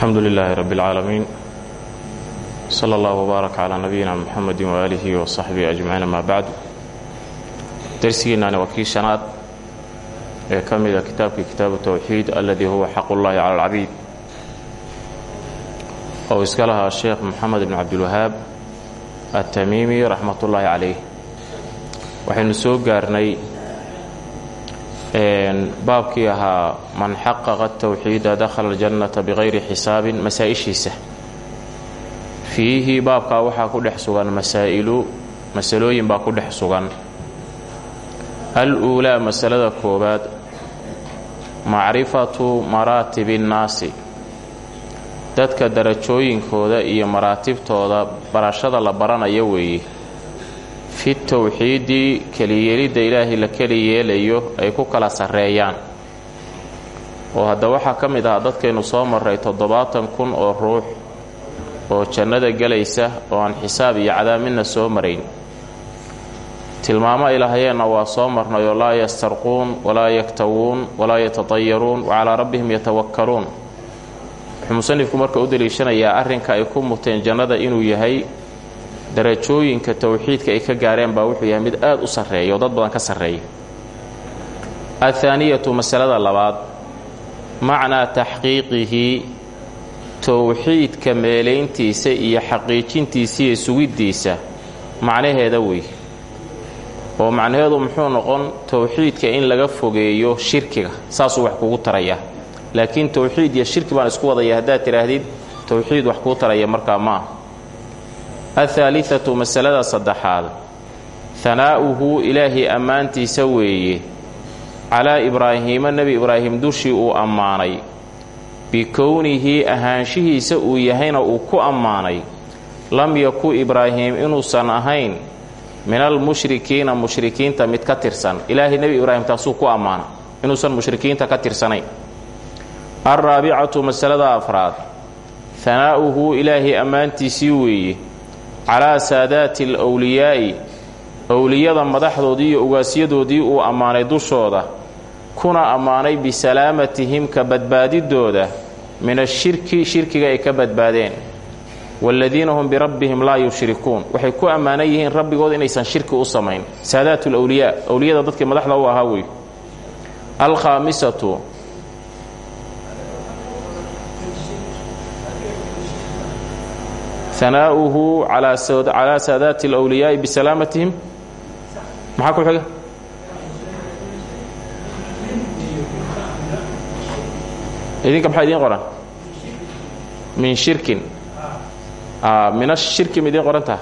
alxamdu lilaahi rabi اlcaalamiin sala allah wbaarak calaa nabiyina muxamedi waaalihi wasaxbihi ajmaciin amaa bacdu darsigiinnaani waa kii shanaad ee ka mida kitaabkii kitaabu towxiid alladii huwa xaqullahi cala alcabiid. Ou iska lahaa sheekh moxamed bn cabdilwahaab atamiimi raxmat ullaahi calayh waxaynu soo gaarnay baabkii ahaa man xaqaqa tawxiida dakhala aljannata bikayri xisaabin masaa-ishiisa. Fiihi baabkaa waxaa ku dhex sugan masaa'ilu masalooyin baa ku dhex sugan. Al-uulaa masalada koowaad macrifatu maraatibi nnaasi. Dadka darajooyinkooda iyo maraatibtooda barashada la baranayo weeye fi towxiidi keliyeelidda ilaahay la keli yeelayo ay ku kala sarreeyaan. Oo hadda waxaa ka mid ahaa dadkaynu soo marray toddobaatan kun oo ruux oo jannada gelaysa oo aan xisaab iyo cadaab midna soo marayn. Tilmaamo ilaahayeenna waa soo marnayoo laa yastarquun walaa yaktawuun walaa yatatayaruun wa calaa rabbihim yatawakkaluun. Wuxuu musanifku marka u deliishanayaa arrinka ay ku muteen jannada inuu yahay darajooyinka towxiidka ay ka gaareen baa wuxuu yahay mid aad u sarreeya oo dad badan ka sarreeya. Athaaniyatu masalada labaad macnaa taxqiiqihi towxiidka meelayntiisa iyo xaqiijintiisa iyo sugiddiisa macnaheeda wey. Oo macnaheedu muxuu noqon towxiidka in laga fogeeyo shirkiga saasuu wax kugu taraya. Laakiin towxiid iyo shirki baan isku wadaya haddaad tidhaahdid towxiid wax kuu taraya markaa maaha athaalithatu masalada saddexaad hanaa'uhu ilaahay ammaantiisa weeye calaa ibraahiima nebi ibraahim dushii uu ammaanay bikownihi ahaanshihiisa uu yahayna uu ku ammaanay lam yaku ibraahim inuusan ahayn min almushrikiina mushrikiinta mid ka tirsan ilaahay nebi ibraahim taasuu ku ammaana inuusan mushrikiinta ka tirsanayn alraabicatu masalada afraad hanaa'uhu ilaahay ammaantiisii weeye calaa saadaati alwliyaa'i owliyada madaxdoodii iyo ugaasyadoodii uu ammaanay dushooda kuna ammaanay bisalaamatihim ka badbaadidooda min ashirki shirkiga ay ka badbaadeen. Waaladiina hum birabbihim laa yushrikuun. Waxay ku ammaanan yihiin rabbigooda inaysan shirki u samayn. Saadaat alwliyaa owliyada dadkii madaxda u ahaa wey alkhaamisatu hanaa'uhu calaa saadaati alwliyaa'i bisalaamatihim maxaa ku xiga? Idinka maxaa idiin qoran? Min shirkin. Min ashirki ma idiin qoran taha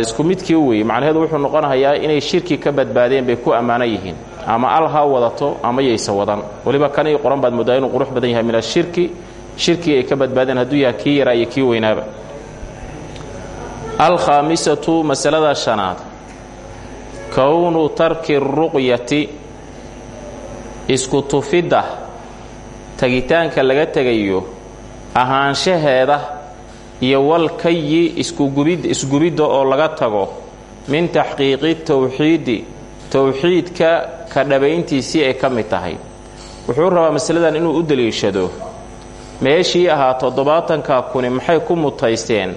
isku midkii weeye macnaheedu wuxuu noqonahayaa inay shirki ka badbaadeen bay ku yihiin. Ama al ha wadato ama yaysa wadan. Weliba kanay qoran baad moodaa qurux badan yahay min ashirki shirkigi ay ka badbaadeen hadduu yahay kii yaraa iyo kii weynaaba. Alkhaamisatu masalada shanaad. Kownu tarki ruqyati isku tufidda tegitaanka laga tegayo ahaanshaheeda iyo walkayi isgubidda oo laga tago min taxqiiqi towxiidi towxiidka ka dhabayntiisii ay ka mid tahay. Wuxuu rabaa masaladan inuu u deliishado meeshii ahaa toddobaatanka kuni maxay ku mutaysteen?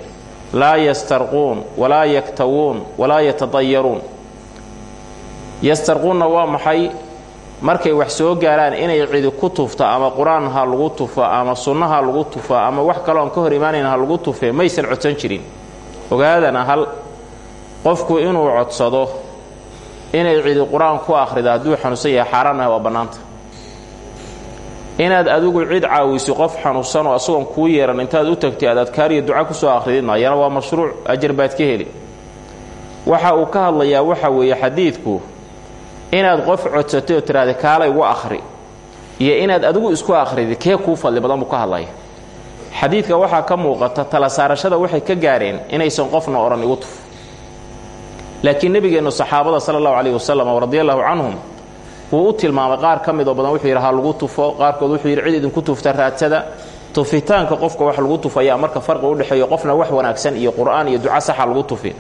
Laa yastarquun walaa yaktawuun walaa yatadayaruun yastarquunna waa maxay? Markay wax soo gaaraan inay cidi ku tufto ama qur'aan ha lagu tufo ama sunno ha lagu tufo ama wax kaloo aan ka hor imaanayn ha lagu tufe maysan codsan jirin. Ogaadana hal qofku inuu codsado inay cidi qur'aan ku akhrido hadduu xanuunsan yahay xaaraan ah waa bannaanta inaad adigu cid caawiso qof xanuunsan oo asagoon kuu yeeran intaad u tagtay aad adkaariyo duca ku soo akhrididna ayana waa mashruuc ajar baad ka heli. Waxa uu ka hadlayaa waxa weeye xadiidku inaad qof codsatay oo tidhahda kaalay gu akhri iyo inaad adigu isku akhridi kee kuu fadli badan buu ka hadlaya. Xadiidka waxaa ka muuqata tala saarashada waxay ka gaareen inaysan qofna odhan igu tuf. Laakiin nebigeennu saxaabada sala allahu calayhi wasalam radi allahu canhum wuu u tilmaamay qaar ka midoo badan wuxuu yidhi lagu tufo. Qaarkood wuxuu yidhi cid idinku tufta raadsada. Tufitaanka qofka wax lagu tufayaa marka farqi udhexeeyo qofna wax wanaagsan iyo qur'aan iyo duca saxa lagu tufi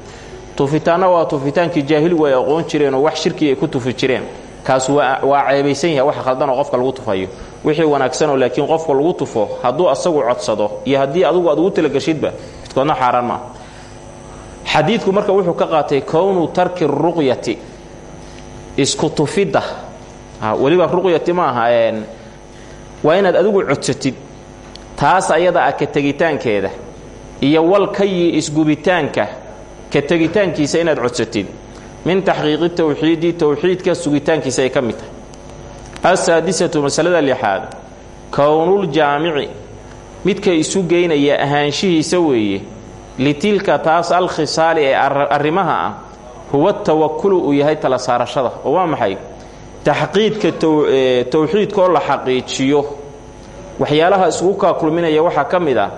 tufitaanna waa tufitaankii jaahiligu ay aqoon jireen oo wax shirkii ay ku tufi jireen. Kaas waa ceebaysan yahay waxa khaldanoo qofka lagu tufayo. Wixii wanaagsanoo laakiin qofka lagu tufo hadduu asagu codsado iyo haddii adugu aad ugu talagashidba midkoodna xaaraan maaha xadiidku marka wuxuu ka qaatay kownu tarki ruqyati isku tufidda weliba ruqyati maaha waa inaad adigu codsatid taas ayada ah ka tegitaankeeda iyo walkayi isgubitaanka ka tegitaankiisa inaad codsatid. Min taxqiiqi tawxiidi towxiidka sugitaankiisa ay ka mid tahay. Asaadisatu masalada lixaad kownuljaamici midka isu geynaya ahaanshihiisa weeye litilka taas alkhisaali ee arrimaha ah huwa tawakulu uu yahay tala saarashada. Oo waa maxay taxqiidka towxiidka oo la xaqiijiyo waxyaalaha isugu kaa kulminaya waxaa ka mid ah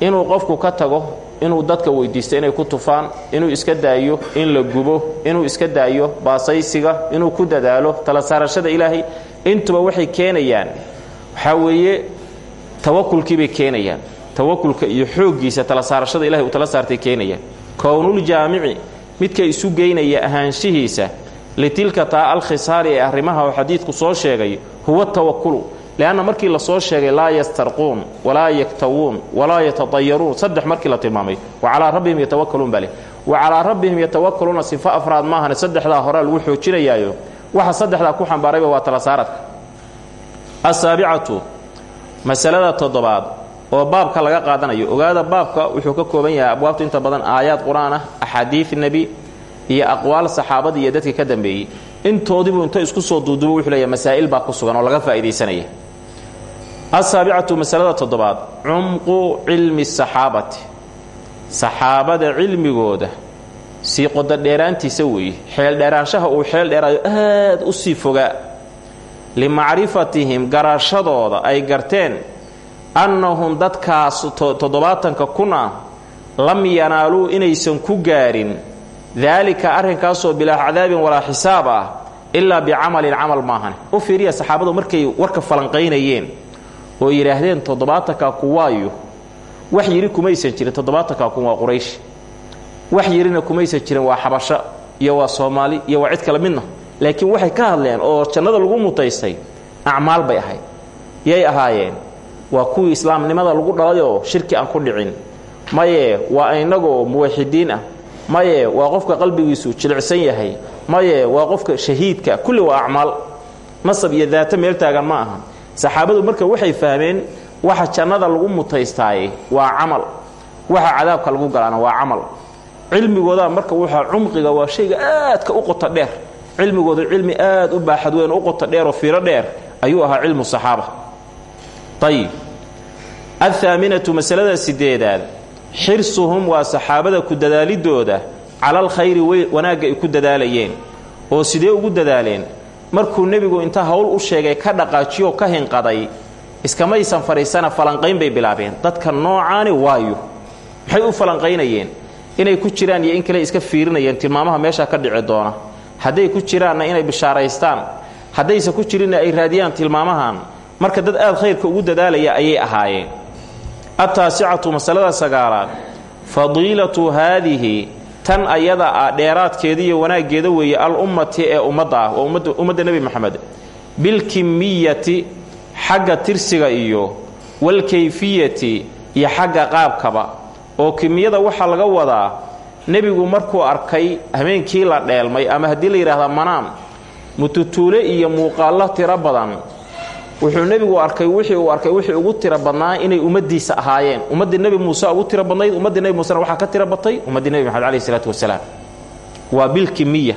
inuu qofku ka tago inuu dadka weydiisto inay ku tufaan inuu iska daayo in la gubo inuu iska daayo baasaysiga inuu ku dadaalo tala saarashada ilaahay intuba waxay keenayaan waxaa weeye tawakulkiibay keenayaan tawakulka iyo xooggiisa tala saarashada ilahay uu tala saartay keenayaan kownuljaamici midka isu geynaya ahaanshihiisa litilka taa alkhisaali ee arrimaha oo xadiidku soo sheegay huwa tawakulu leanna markii la soo sheegay laa yastarquun walaa yaktawuun walaa yatadayaruun saddex markii la tilmaamay wa calaa rabbihim yatawakaluun baa wa calaa rabbihim yatawakaluuna sifo afraad maahane saddexdaa horaa lagu xoojinayaayo waxa saddexdaa ku xambaarayba waa tala saaradka. Asaabicatu masalada toddobaad oo baabka laga qaadanayo. Ogaada baabka wuxuu ka kooban yahay abwaabta inta badan aayaad qur'aan ah iyo aqwaal saxaabadii iyo dadka ka dambeeyey. Intoodiibuu inta isku soo duudubo wuxuu leeyahay masaa'il baa ku sugan oo laga faa'iidaysanaya. Asaabicatu masalada toddobaad cumqu cilmi saxaabati. Saxaabada cilmigooda sii qododheeraantiisa weeye. Xeeldheeraanshaha uu xeel dheeraayo aad u sii fogaa. Limacrifatihim garashadooda ay garteen annahum dadkaas toddobaatanka kun ah lam yanaaluu inaysan ku gaarin daalika arrinkaasoo bilaa cadaabin walaa xisaab ah ilaa bicamalin camal maahan. U fiiriya saxaabadu markay warka falanqaynayeen oo yidhaahdeen toddobaatanka kuwaayo. Wax yidhi kumaysan jirin toddobaatanka kun waa quraysh. Wax yidhina kumaysan jirin waa xabasho iyo waa soomaali iyo waa cid kale midna. Laakiin waxay ka hadleen oo jannada lagu mutaystay acmaal bay ahayd. Yay ahaayeen waa kuwii islaamnimada lagu dhalayoo shirki aan ku dhicin. Maye waa inagoo muwaxidiin ah maye waa qofka qalbigiisu jilicsan yahay. Maye waa qofka shahiidka. Kulli waa acmaal. Nasab iyo daata meel taagan ma aha. Saxaabadu marka waxay fahmeen waxa jannada lagu mutaystaaye waa camal. Waxa cadaabka lagu galaana waa camal. Cilmigooda marka waxaa cumqiga waa shayga aadka u qota dheer. Cilmigooda cilmi aad u baaxad weyn u qota dheer oo fiiro dheer ayuu ahaa cilmu saxaaba. Ayib athaaminatu masalada sideedaad xirsuhum waa saxaabada ku dadaalidooda cala alkhayri wanaagga ay ku dadaalayeen oo sidee ugu dadaaleen? Markuu nebigu inta howl u sheegay ka dhaqaajiyo ka hinqaday iskamaysan fadhiisana falanqayn bay bilaabeen. Dadka noocaani waayo. Maxay u falanqaynayeen? Inay ku jiraan iyo in kale iska fiirinayeen tilmaamaha meesha ka dhici doona. Hadday ku jiraanna inay bishaaraystaan. Haddayse ku jirinna ay raadiyaan tilmaamahan. Marka dad aad khayrka ugu dadaalaya ayay ahaayeen attaasicatu masalada sagaalaad fadiilatu haadihi tan ayada ah dheeraadkeeda iyo wanaaggeeda weeye al ummati ee ummadda ah waa ummadda nebi moxamed bilkimiyati xagga tirsiga iyo walkayfiyati iyo xagga qaabkaba. Oo kimiyada waxaa laga wadaa nebigu markuu arkay habeenkii la dheelmay ama haddii la yidhaahda manaam mututuule iyo muuqaallo tiro badan wuxuu nebigu arkay wixii uu arkay wixii ugu tiro badnaa inay ummaddiisa ahaayeen. Ummaddii nebi muuse ugu tiro badnayd ummaddii nebi muusena waxaa ka tiro batay ummaddii nebi maxamed alayh isalaatu wasalaam. Waa bilkimiya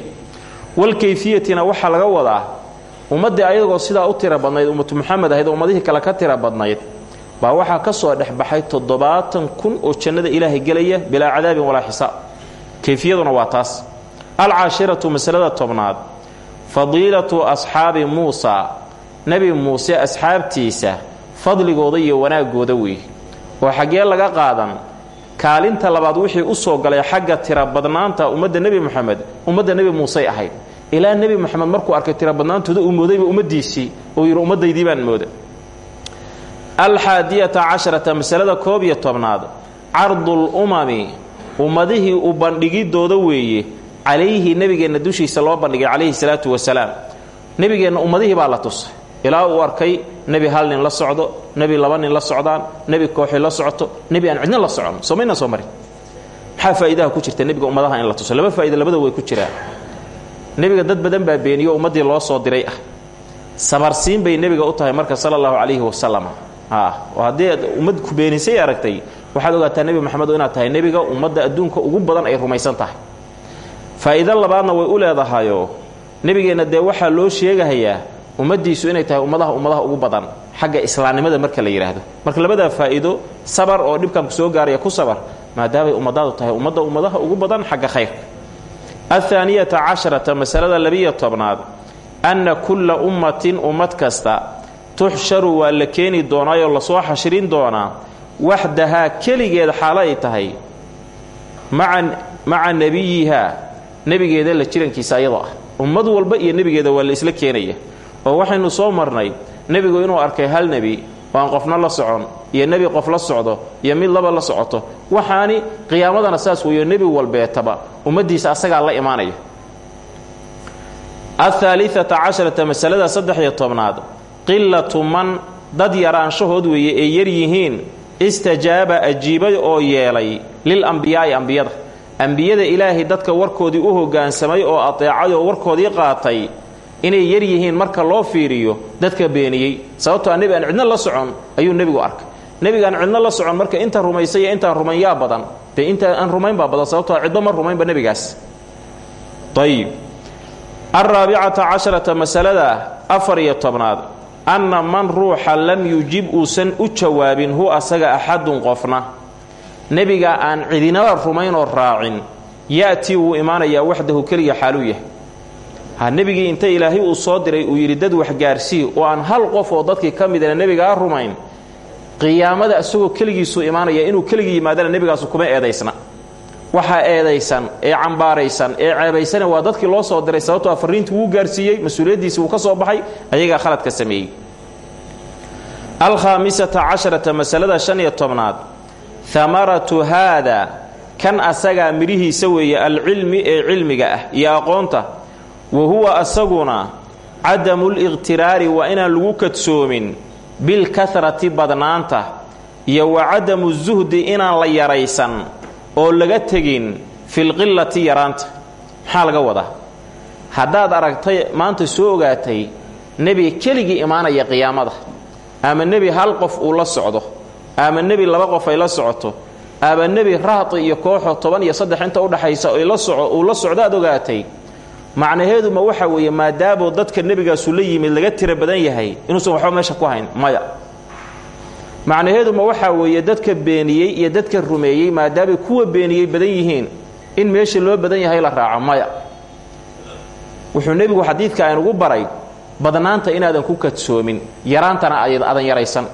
walkayfiyatina waxaa laga wadaa ummaddii ayagoo sidaa u tiro badnayd ummatu muxamed ahayd oo ummadihii kale ka tiro badnayd baa waxaa ka soo dhexbaxay toddobaatan kun oo jannada ilaahay gelaya bilaa cadaabin walaa xisaab. Kayfiyaduna waa taas. Alcaashiratu masalada tobnaad. Fadiilatu asxaabi muusa nebi muuse asxaabtiisa fadligooda iyo wanaaggooda weeye oo xaggee laga qaadan kaalinta labaad wixii u soo galay xagga tira badnaanta ummadda nebi moxamed ummadda nebi muusey ahayd. Ilaa nebi moxamed markuu arkay tira badnaantooda uu moodayba ummaddiisii uu yidhi ummaddaydii baan mooda alxaadiyata casharata masalada koob iyo tobnaad. Cardul umami ummadihii u bandhigidooda weeye calayhi nebigeenna dushiisa loo bandhigay calayhi salaatu wasalaam. Nebigeenna ummadihii baa la tusay ilaa uu arkay nebi hal nin la socdo nebi laba nin la socdaan nebi kooxi la socoto nebi aan cidna la socon. Soo maynaan soo marin. Maxaa faa'iidaha ku jirta nebiga ummadaha in la tuso? Laba faa'iida labada way ku jiraan. Nebiga dad badan baa beeniyo ummaddii loo soo diray ah. Sabarsiin bay nebiga u tahay marka sala allahu calayhi wasalam oo haddii aad ummad ku beenisay aragtay waxaad ogaataa nebi maxamed inaad tahay nebiga ummadda adduunka ugu badan ay rumaysan tahay. Faa'iido labaadna way u leedahayoo nebigeenna dee waxaa loo sheegahayaa ummaddiisu inay tahay ummadaha ummadaha ugu badan xagga islaamnimada marka la yidhaahdo marka labadaa faa'iido sabar oo dhibkan ku soo gaaraya ku sabar maadaamay ummadaadu tahay ummadda ummadaha ugu badan xagga khayrka athaaniyata casharata masalada labiyo tobnaad anna kulla ummatin ummad kasta tuxsharu waa la keeni doonaayoo la soo xashrin doonaa waxdahaa keligeed xaalo ay tahay maca nebiyihaa nebigeeda la jirankiisa ayadoo ah. Ummad walba iyo nebigeeda waa la isla keenaya oo waxaynu soo marnay nebigu inuu arkay hal nebi oo qofna la socon iyo nebi qof la socdo iyo mid laba la socoto waxaani qiyaamadana saas weeyo nebi walbeetaba ummaddiisa asagaa la imaanaya. Ahaaliata casharata masalada saddex-iyo tobnaad qilatu man dad yaraanshahood weeye ay yar yihiin istajaaba ajiibay oo yeelay lil ambiyaa'i ambiyada. Ambiyada ilaahay dadka warkoodii u hoggaansamay oo adeecay oo warkoodii qaatay inay yar yihiin marka loo fiiriyo dadka beeniyey. Sababtoo a nebi aan cidno la socon ayuu nebigu arkay. Nebigaan cidno la socon marka inta rumaysay iyo intaan rumayn yaa badan. Dee inta aan rumayn baa badan sababtoo cidba ma rumaynba nebigaas. Ayib alraabicata casharata masalada afar iyo tobnaad. Anna man ruuxa lam yujib uusan u jawaabin hu asaga axadun qofna. Nebiga aan cidinaba rumaynoo raacin ya'tii wuu imaanayaa waxdahu keliga xaaluu yahay ha nebigii inta ilaahay uu soo diray uu yidhi dad waxgaarsii oo aan hal qof oo dadkii ka midana nebigaa rumayn. Qiyaamada isagoo keligiisuu imaanaya inuu keligii yimaadana nebigaasu kuma eedaysna. Waxaa eedaysan ee cambaaraysan ee ceebaysana waa dadkii loo soo diray sababtoo fariintii wuu gaarsiiyey mas'uuliyaddiisii wuu ka soo baxay ayagaa khaladka sameeyey. Alkhaamisata casharata masalada shan iyo tobnaad. Hamaratu haada kan asagaa midhihiisa weeye alcilmi ee cilmiga ah iyo aqoonta wa huwa asaguna cadamu liqhtiraari waa inaan lagu kadsoomin bilkahrati badnaanta iyo wa cadamu zuhdi inaan la yaraysan oo laga tegin filqilati yaraanta. Maxaa laga wadaa? Haddaad aragtay maanta soo ogaatay nebi keligii imaanaya qiyaamada. Ama nebi hal qof uu la socdo. Ama nebi laba qof ay la socoto. Ama nebi rahti iyo kooxoo toban iyo saddex inta udhaxaysa uu la socdo aad ogaatay macnaheeduma waxa weeye maadaamoo dadka nebigaasu la yimid laga tira badan yahay inuusan waxba meesha ku hayn maya. Macnaheeduma waxaa weeye dadka beeniyey iyo dadka rumeeyey maadaamay kuwa beeniyey badan yihiin in meesha loo badan yahay la raaco maya. Wuxuu nebigu xadiidka aynugu baray badnaanta inaadan ku kadsoomin yaraantana aadan yaraysan.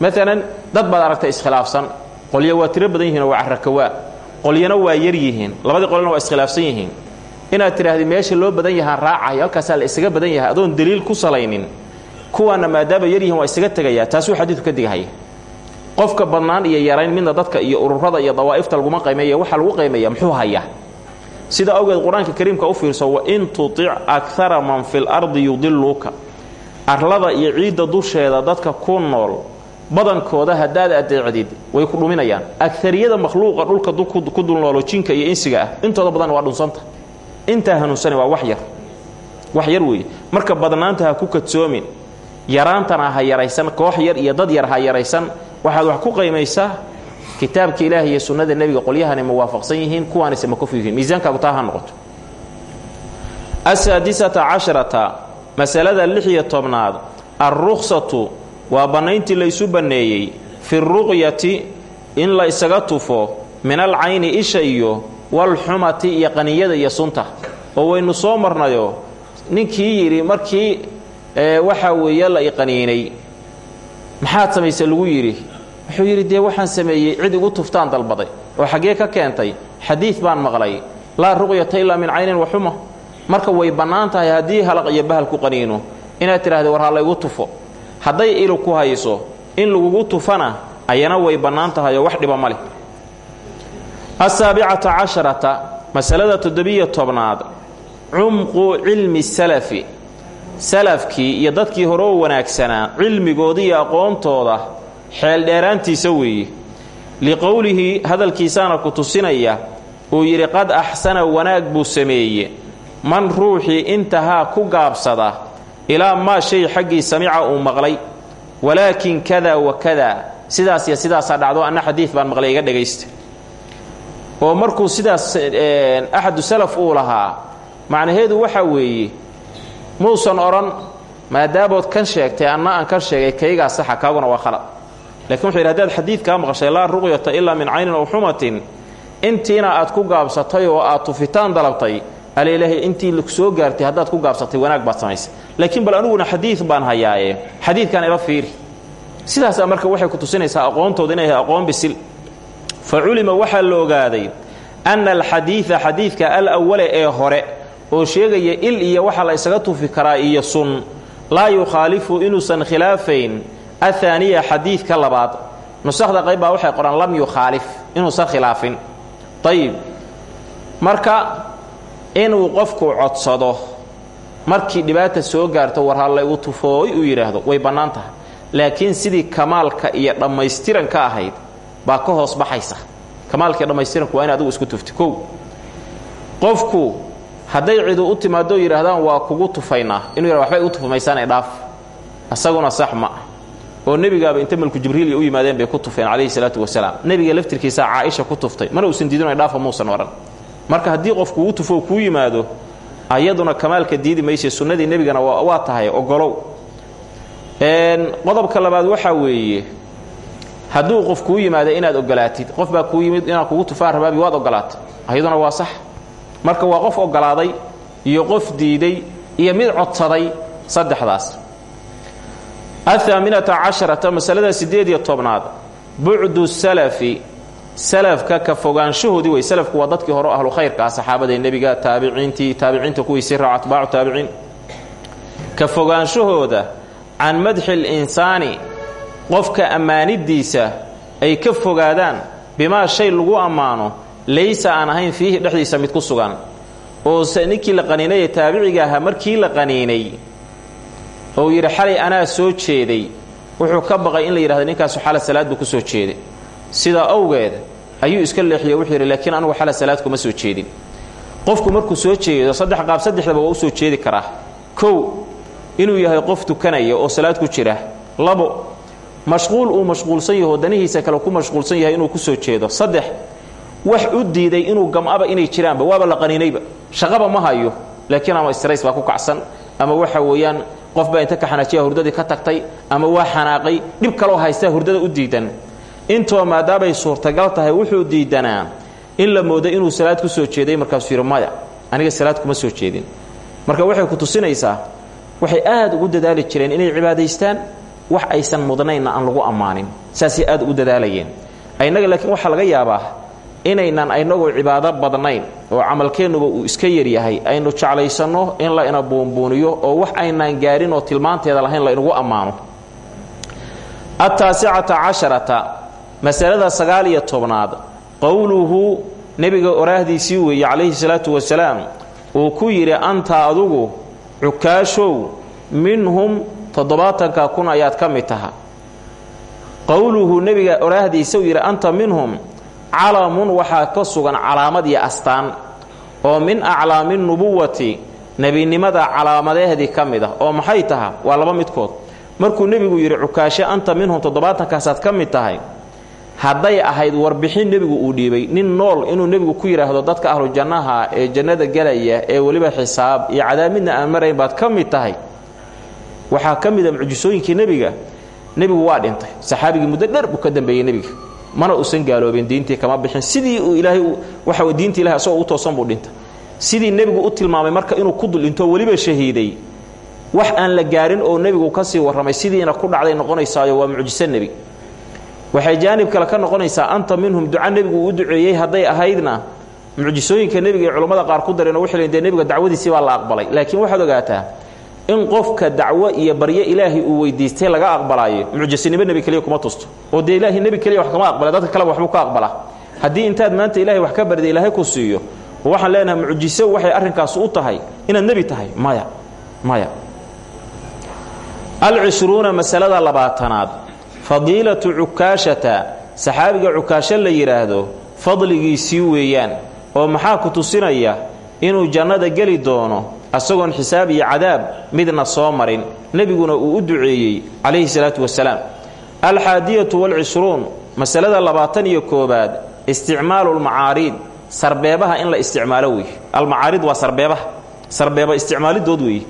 Maalan dad baad aragta iskhilaafsan. Qolyo waa tiro badan yihiinoo waa carrakawaa qolyana waa yar yihiin. Labadii qolyana waa iskhilaafsan yihiin inaad tidhaahdi meesha loo badan yahaan raacayo halkaasaa la isaga badan yahay adoon daliil ku salaynin. Kuwaana maadaama yar yihiin waa isaga tegayaa taasuu xadiidku ka digahaya qofka badnaan iyo yarayn midna dadka iyo ururada iyo dawaa'ifta laguma qaymeeya waxaa lagu qaymeeya muxuu hayaa? Sida awgeed qur'aanka kariimka u fiirso wain tutic akara man fil ardi yudiluuka arlada iyo ciidda dusheeda dadka ku nool badankooda haddaad adeecdid way ku dhuminayaan. Agariyada makhluuqa dhulka ku dulnoolo jinka iyo insiga ah intooda badan waa dhunsanta intaa hanuunsani waa wax yar. Wax yar weeye. Marka badnaanta ha ku kadsoomin yaraantana ha yaraysan koox yar iyo dad yar ha yaraysan waxaad wax ku qaymaysaa? Kitaabka ilaahi iyo sunnada nebiga qolyahani ma waafaqsan yihiin kuwaanise ma kofu yihiin miisaankaagu taa ha noqoto. Asaadisata masalada lix iyo tobnaad alruksatu waa bannayntii laysu banneeyey fi ruqyati in la isaga tufo min alcayni isha iyo walxumati iyo qaniyada iyo sunta. Oo waynu soo marnayo ninkii yidhi markii waxaa weeye la iqaniinay. Maxaad samayse lagu yidhi? Wuxuu yidhi dee waxaan sameeyey cid igu tuftaan dalbaday oo xaggee ka keentay xadiid baan maqlay laa ruqyata ilaa min caynin wa xuma. Marka way bannaan tahay haddii halaq iyo bahal ku qaniino inaad tidhahda war ha laygu tufo. Hadday ilu ku hayso in lagugu tufana ayana way bannaan tahay wax dhiba ma leh asaabicata casharata masalada toddobiyo tobnaad cumqu cilmi salafi salafkii iyo dadkii hore oo wanaagsanaa cilmigooda iyo aqoontooda xeeldheeraantiisa weeye liqowlihi hadalkiisaana ku tusinaya uu yidhi qad axsana wanaag buu sameeye man ruuxii intahaa ku gaabsada ilaa maa shay xaggii samica uu maqlay walaakin kada wa kada sidaas iyo sidaasaa dhacdo anna xadiid baan maqlay iga dhegaysta oo markuu sidaas axadu salaf uu lahaa macnaheedu waxaa weeye muusan odhan maadaamood kan sheegtay anna aan kan sheegay kaygaa saxa kaaguna waa khalad. Lakin wuxu yidhi hadaad xadiidkaa maqashay laa ruqyata ilaa min caynin aw xumatin intiina aad ku gaabsatay oo aad tufitaan dalabtay alilaahay intii soo gaartay haddaad ku gaabsatay wanaag baad samaysay laakiin bal aniguna xadiid baan hayaaye xadiidkan ila fiiri. Sidaasaa marka waxay ku tusinaysaa aqoontooda inay ahay aqoon bisil fa culima waxaa la ogaaday anna alxadiida xadiidka alawale ee hore oo sheegaya il iyo waxa la isaga tufi karaa iyo sun laa yukhaalifu inuusan khilaafayn ahaaniya xadiidka labaad. Nusakda qayb baa waxay qoraan lam yukhaalif inuusan khilaafin. Ayib marka inuu qofku codsado markii dhibaata soo gaarto war hallaygu tufooy uu yidhaahdo way bannaan tahay. Laakiin sidii kamaalka iyo dhammaystiranka ahayd baa ka hoos baxaysa. Kamaalka iyo dhammaystiranku waa in adigu isku tufti. Qofku hadday cidu u timaadoo yidhaahdaan waa kugu tufaynaa. Inuu yidhah waxbay u tufmaysaanee dhaaf. Isaguna sax ma ah oo nebigaaba inta malku jibriil u yimaadeen bay ku tufeen calayhi salaatu wasalaam. Nebiga laftirkiisaa caaisha ku tuftay mana uusan diidin dhaafa muusan odhan marka haddii qof kugu tufo kuu yimaado ayaduna kamaalka diidi mayse sunnadii nebigana waa tahay ogolow. Qodobka labaad waxaa weeye hadduu qof kuu yimaado inaad ogolaatid qof baa kuu yimid inaan kugu tufaan rabaabi waad ogolaatay. Ayaduna waa sax. Marka waa qof ogolaaday iyo qof diiday iyo mid codsaday saddexdaas. Athaaminata casharata masalada siddeed iyo tobnaad. Bucdu salafi salafka ka fogaanshahoodii wey salafku waa dadkii hore ahlu khayrka ah saxaabada nebiga taabiciintii taabiciinta kuwii sira atbaacu taabiciin ka fogaanshahooda can madxi linsaani qofka ammaanidiisa ay ka fogaadaan bimaa shay lagu ammaano laysa aan ahayn fiihi dhexdiisa mid ku sugan. Oo ninkii la qaniinayee taabiciga ahaa markii la qaniinay ou yidhi xalay anaa soo jeeday. Wuxuu ka baqay in la yidhahdo ninkaasu xala salaad ku soo jeeday. Sidaa awgeed ayuu iska leexiyo wuxuu yidhi laakiin anugu xala salaad kuma soo jeedin. Qofku markuu soo jeedo saddex qaab saddexdaba waa u soo jeedi karaa. Kow inuu yahay qof tukanaya oo salaad ku jira labo mashquul uu mashquulsan yaho danihiisa kale ku mashquulsan yahay inuu ku soo jeedo. Saddex wax u diiday inuu gam'aba inay jiraanba waaba la qaniinayba shaqaba ma hayo laakiin ama strays baa ku kacsan ama waxa weeyaan qof baa inta ka xanaajiya hurdadii ka tagtay ama waa xanaaqay dhib kaloo haystaa hurdada u diidan. Intoo maadaamay suurtagal tahay wuxuu diidanaa in la moodo inuu salaad ku soo jeeday markaasuu yidhi aniga salaad kuma soo jeedin. Marka waxay ku tusinaysaa waxay aad ugu dadaali jireen inay cibaadaystaan wax aysan mudnaynna aan lagu ammaanin. Saasay aad ugu dadaalayeen. Innaga laakiin waxaa laga yaabaa inaynan inagoo cibaado badnayn oo camalkeennuba uu iska yaryahay aynu jeclaysanno in la ina buunbuuniyo oo wax aynaan gaarin oo tilmaanteeda lahayn la inugu ammaano. Ataasicata casharata masalada sagaal iyo tobnaad qowluhu nebiga oraahdiisii weeye calayhi salaatu wasalaam uu ku yidhi anta adugu cukaashow minhum toddobaatanka kun ayaad ka mid taha qowluhu nebiga oraahdiisa uu yidhi anta minhum calamun waxaa ka sugan calaamad iyo astaan oo min aclaami nubuwati nebinimada calaamadehdii ka mid ah. Oo maxay taha waa laba midkood. Markuu nebigu yidhi cukaashe anta minhum toddobaatankaasaaad ka mid tahay. Hadday ahayd warbixin nebigu uu dhiibay nin nool inuu nebigu ku yidhaahdo dadka ahlu jannaha ee jannada gelaya ee weliba xisaab iyo cadaamidna aan marayn baad ka mid tahay waxaa ka mid a mucjisooyinkii nebiga nebigu waa dhintay. Saxaabigii muddo dher buu ka dambeeyey nebiga. Mana uusan gaaloobin diintii kama bixin. Sidii uu ilaahay waxa diinta ilahay asagoo u toosan buu dhintay. Sidii nebigu u tilmaamay marka inuu ku dul dhinto shahiiday wax aan la gaarin oo nebigu ka sii warramay sidiina ku dhacday noqonaysaayo waa mucjiso nebi. Waxay jaanib kale ka noqonaysaa anta minhum duca nebigu u duceeyey hadday ahaydna. Mucjisooyinka nebiga ee culammada qaar ku dareen oo waxay leeyiin dee nebiga dacwadiisii la aqbalay. Laakiin waxaad ogaataa in qofka dacwo iyo baryo ilaahay uu weydiistay laga aqbalaayo mucjisinimo nebi keliya kuma tusto. Oo dee ilaahay nebi keliya wax kama aqbala dadka kaleba waxbuu ka aqbalaa. Haddii intaad maanta ilahay wax ka barida ilaahay ku siiyo oo waxaan leenahay mucjiso waxay arrinkaas u tahay inaad nebi tahay. Maya maya. Alcishruuna masalada labaatanaad. Fadiilatu cukaashata saxaabiga cukaasho la yidhaahdo fadligiisii weeyaan. Oo maxaa ku tusinaya? Inuu jannada geli doono asagoon xisaab iyo cadaab midna soo marin. Nebiguna uu u duceeyey calayhi salaatu wasalaam alxaadiyatu walcishruun masalada labaatan iyo koobaad isticmaalu lmacaariid sarbeebaha in la isticmaalo wey almacaarid waa sarbeebaha. Sarbeeba isticmaalidood weeye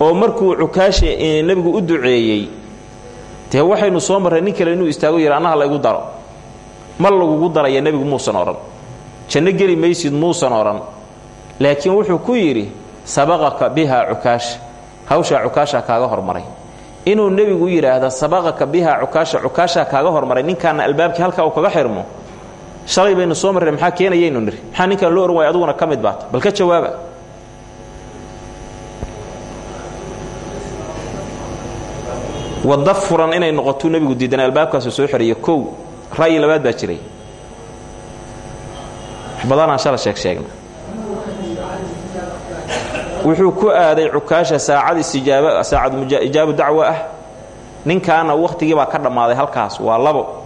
oo markuu cukaasha nebigu u duceeyey dee waxaynu soo marray nin kale inuu istaago yidhi annaha laygu daro. Ma lagugu daraya nebigu muusan odhan. Janno geli maysid muusan odhan. Laakiin wuxuu ku yidhi sabaqaka bihaa cukaasha hawshaa cukaashaa kaaga hormaray. Inuu nebigu yidhaahda sabaqaka bihaa cukaasha cukaashaa kaaga hormaray. Ninkaana albaabkii halkaa uu kaga xirmo. Shalay baynu soo marray maxaa keenayaynu niri maxaa ninkan loo ohan waaya aduguna ka mid baata bal ka jawaaba. Wadda furan inay noqotuu nebigu diidan albaabkaasu soo xereeya kow ra'yi labaad baa jiray. Badanaan shala sheeg sheegna wuxuu ku aaday cukaasha saacad saacad ijaabu dacwo ah. Ninkaana wakhtigii baa ka dhammaaday halkaas waa labo.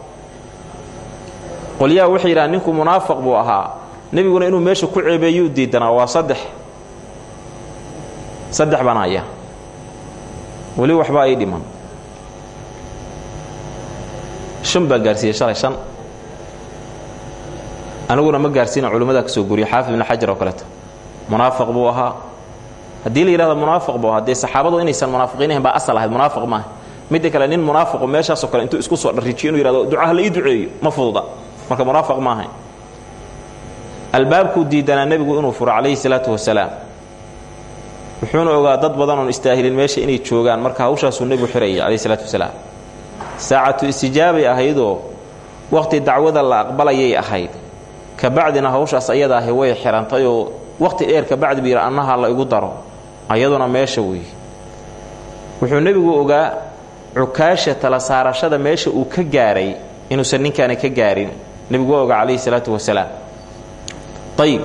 Qolyaha waxay yidhahaan ninku munaafiq buu ahaa. Nebiguna inuu meesha ku ceebeeyuu diidanaa waa saddex. Saddex baan haya weli waxba ay dhiman. Shan baa shalay shan. Aniguna ma gaarsiina culimmadaa ka soo xaafid ibn xajar oo kaleeto munaafiq buu ahaa haddii la yidhahdo munaafiq buu ahaa dee saxaabadu inaysan munaafiqiin ahayn baa asal ahayd munaafiq maaha. Midda kale nin munaafiqu meeshaasoo kale intuu isku soo dharrijiyo inuu yihahdo ducaha la ii ma fududa. Marka munaafiq ma ahayn albaabkuu diidanaa nebigu inuu furo calayhi salaatu wasalaam. Wuxuuna ogaa dad badan oon istaahilin meesha inay joogaan marka hawshaasuu nebigu xirayay calayhi salaatu wasalaam. Saacatu istijaabay ahaydoo wakhti dacwada la aqbalayay ahayd. Kabacdina hawshaas ayada ahi way xirantayoo wakhti dheer kabacdi buu yidhi annaha la igu daro ayaduna meesha weeye wuxuu nebigu ogaa cukaasha tala saarashada meesha uu ka gaaray inuusan ninkaani ka gaarin. Nebigu waa ogaa calayhi salaatu wasalaam. Ayib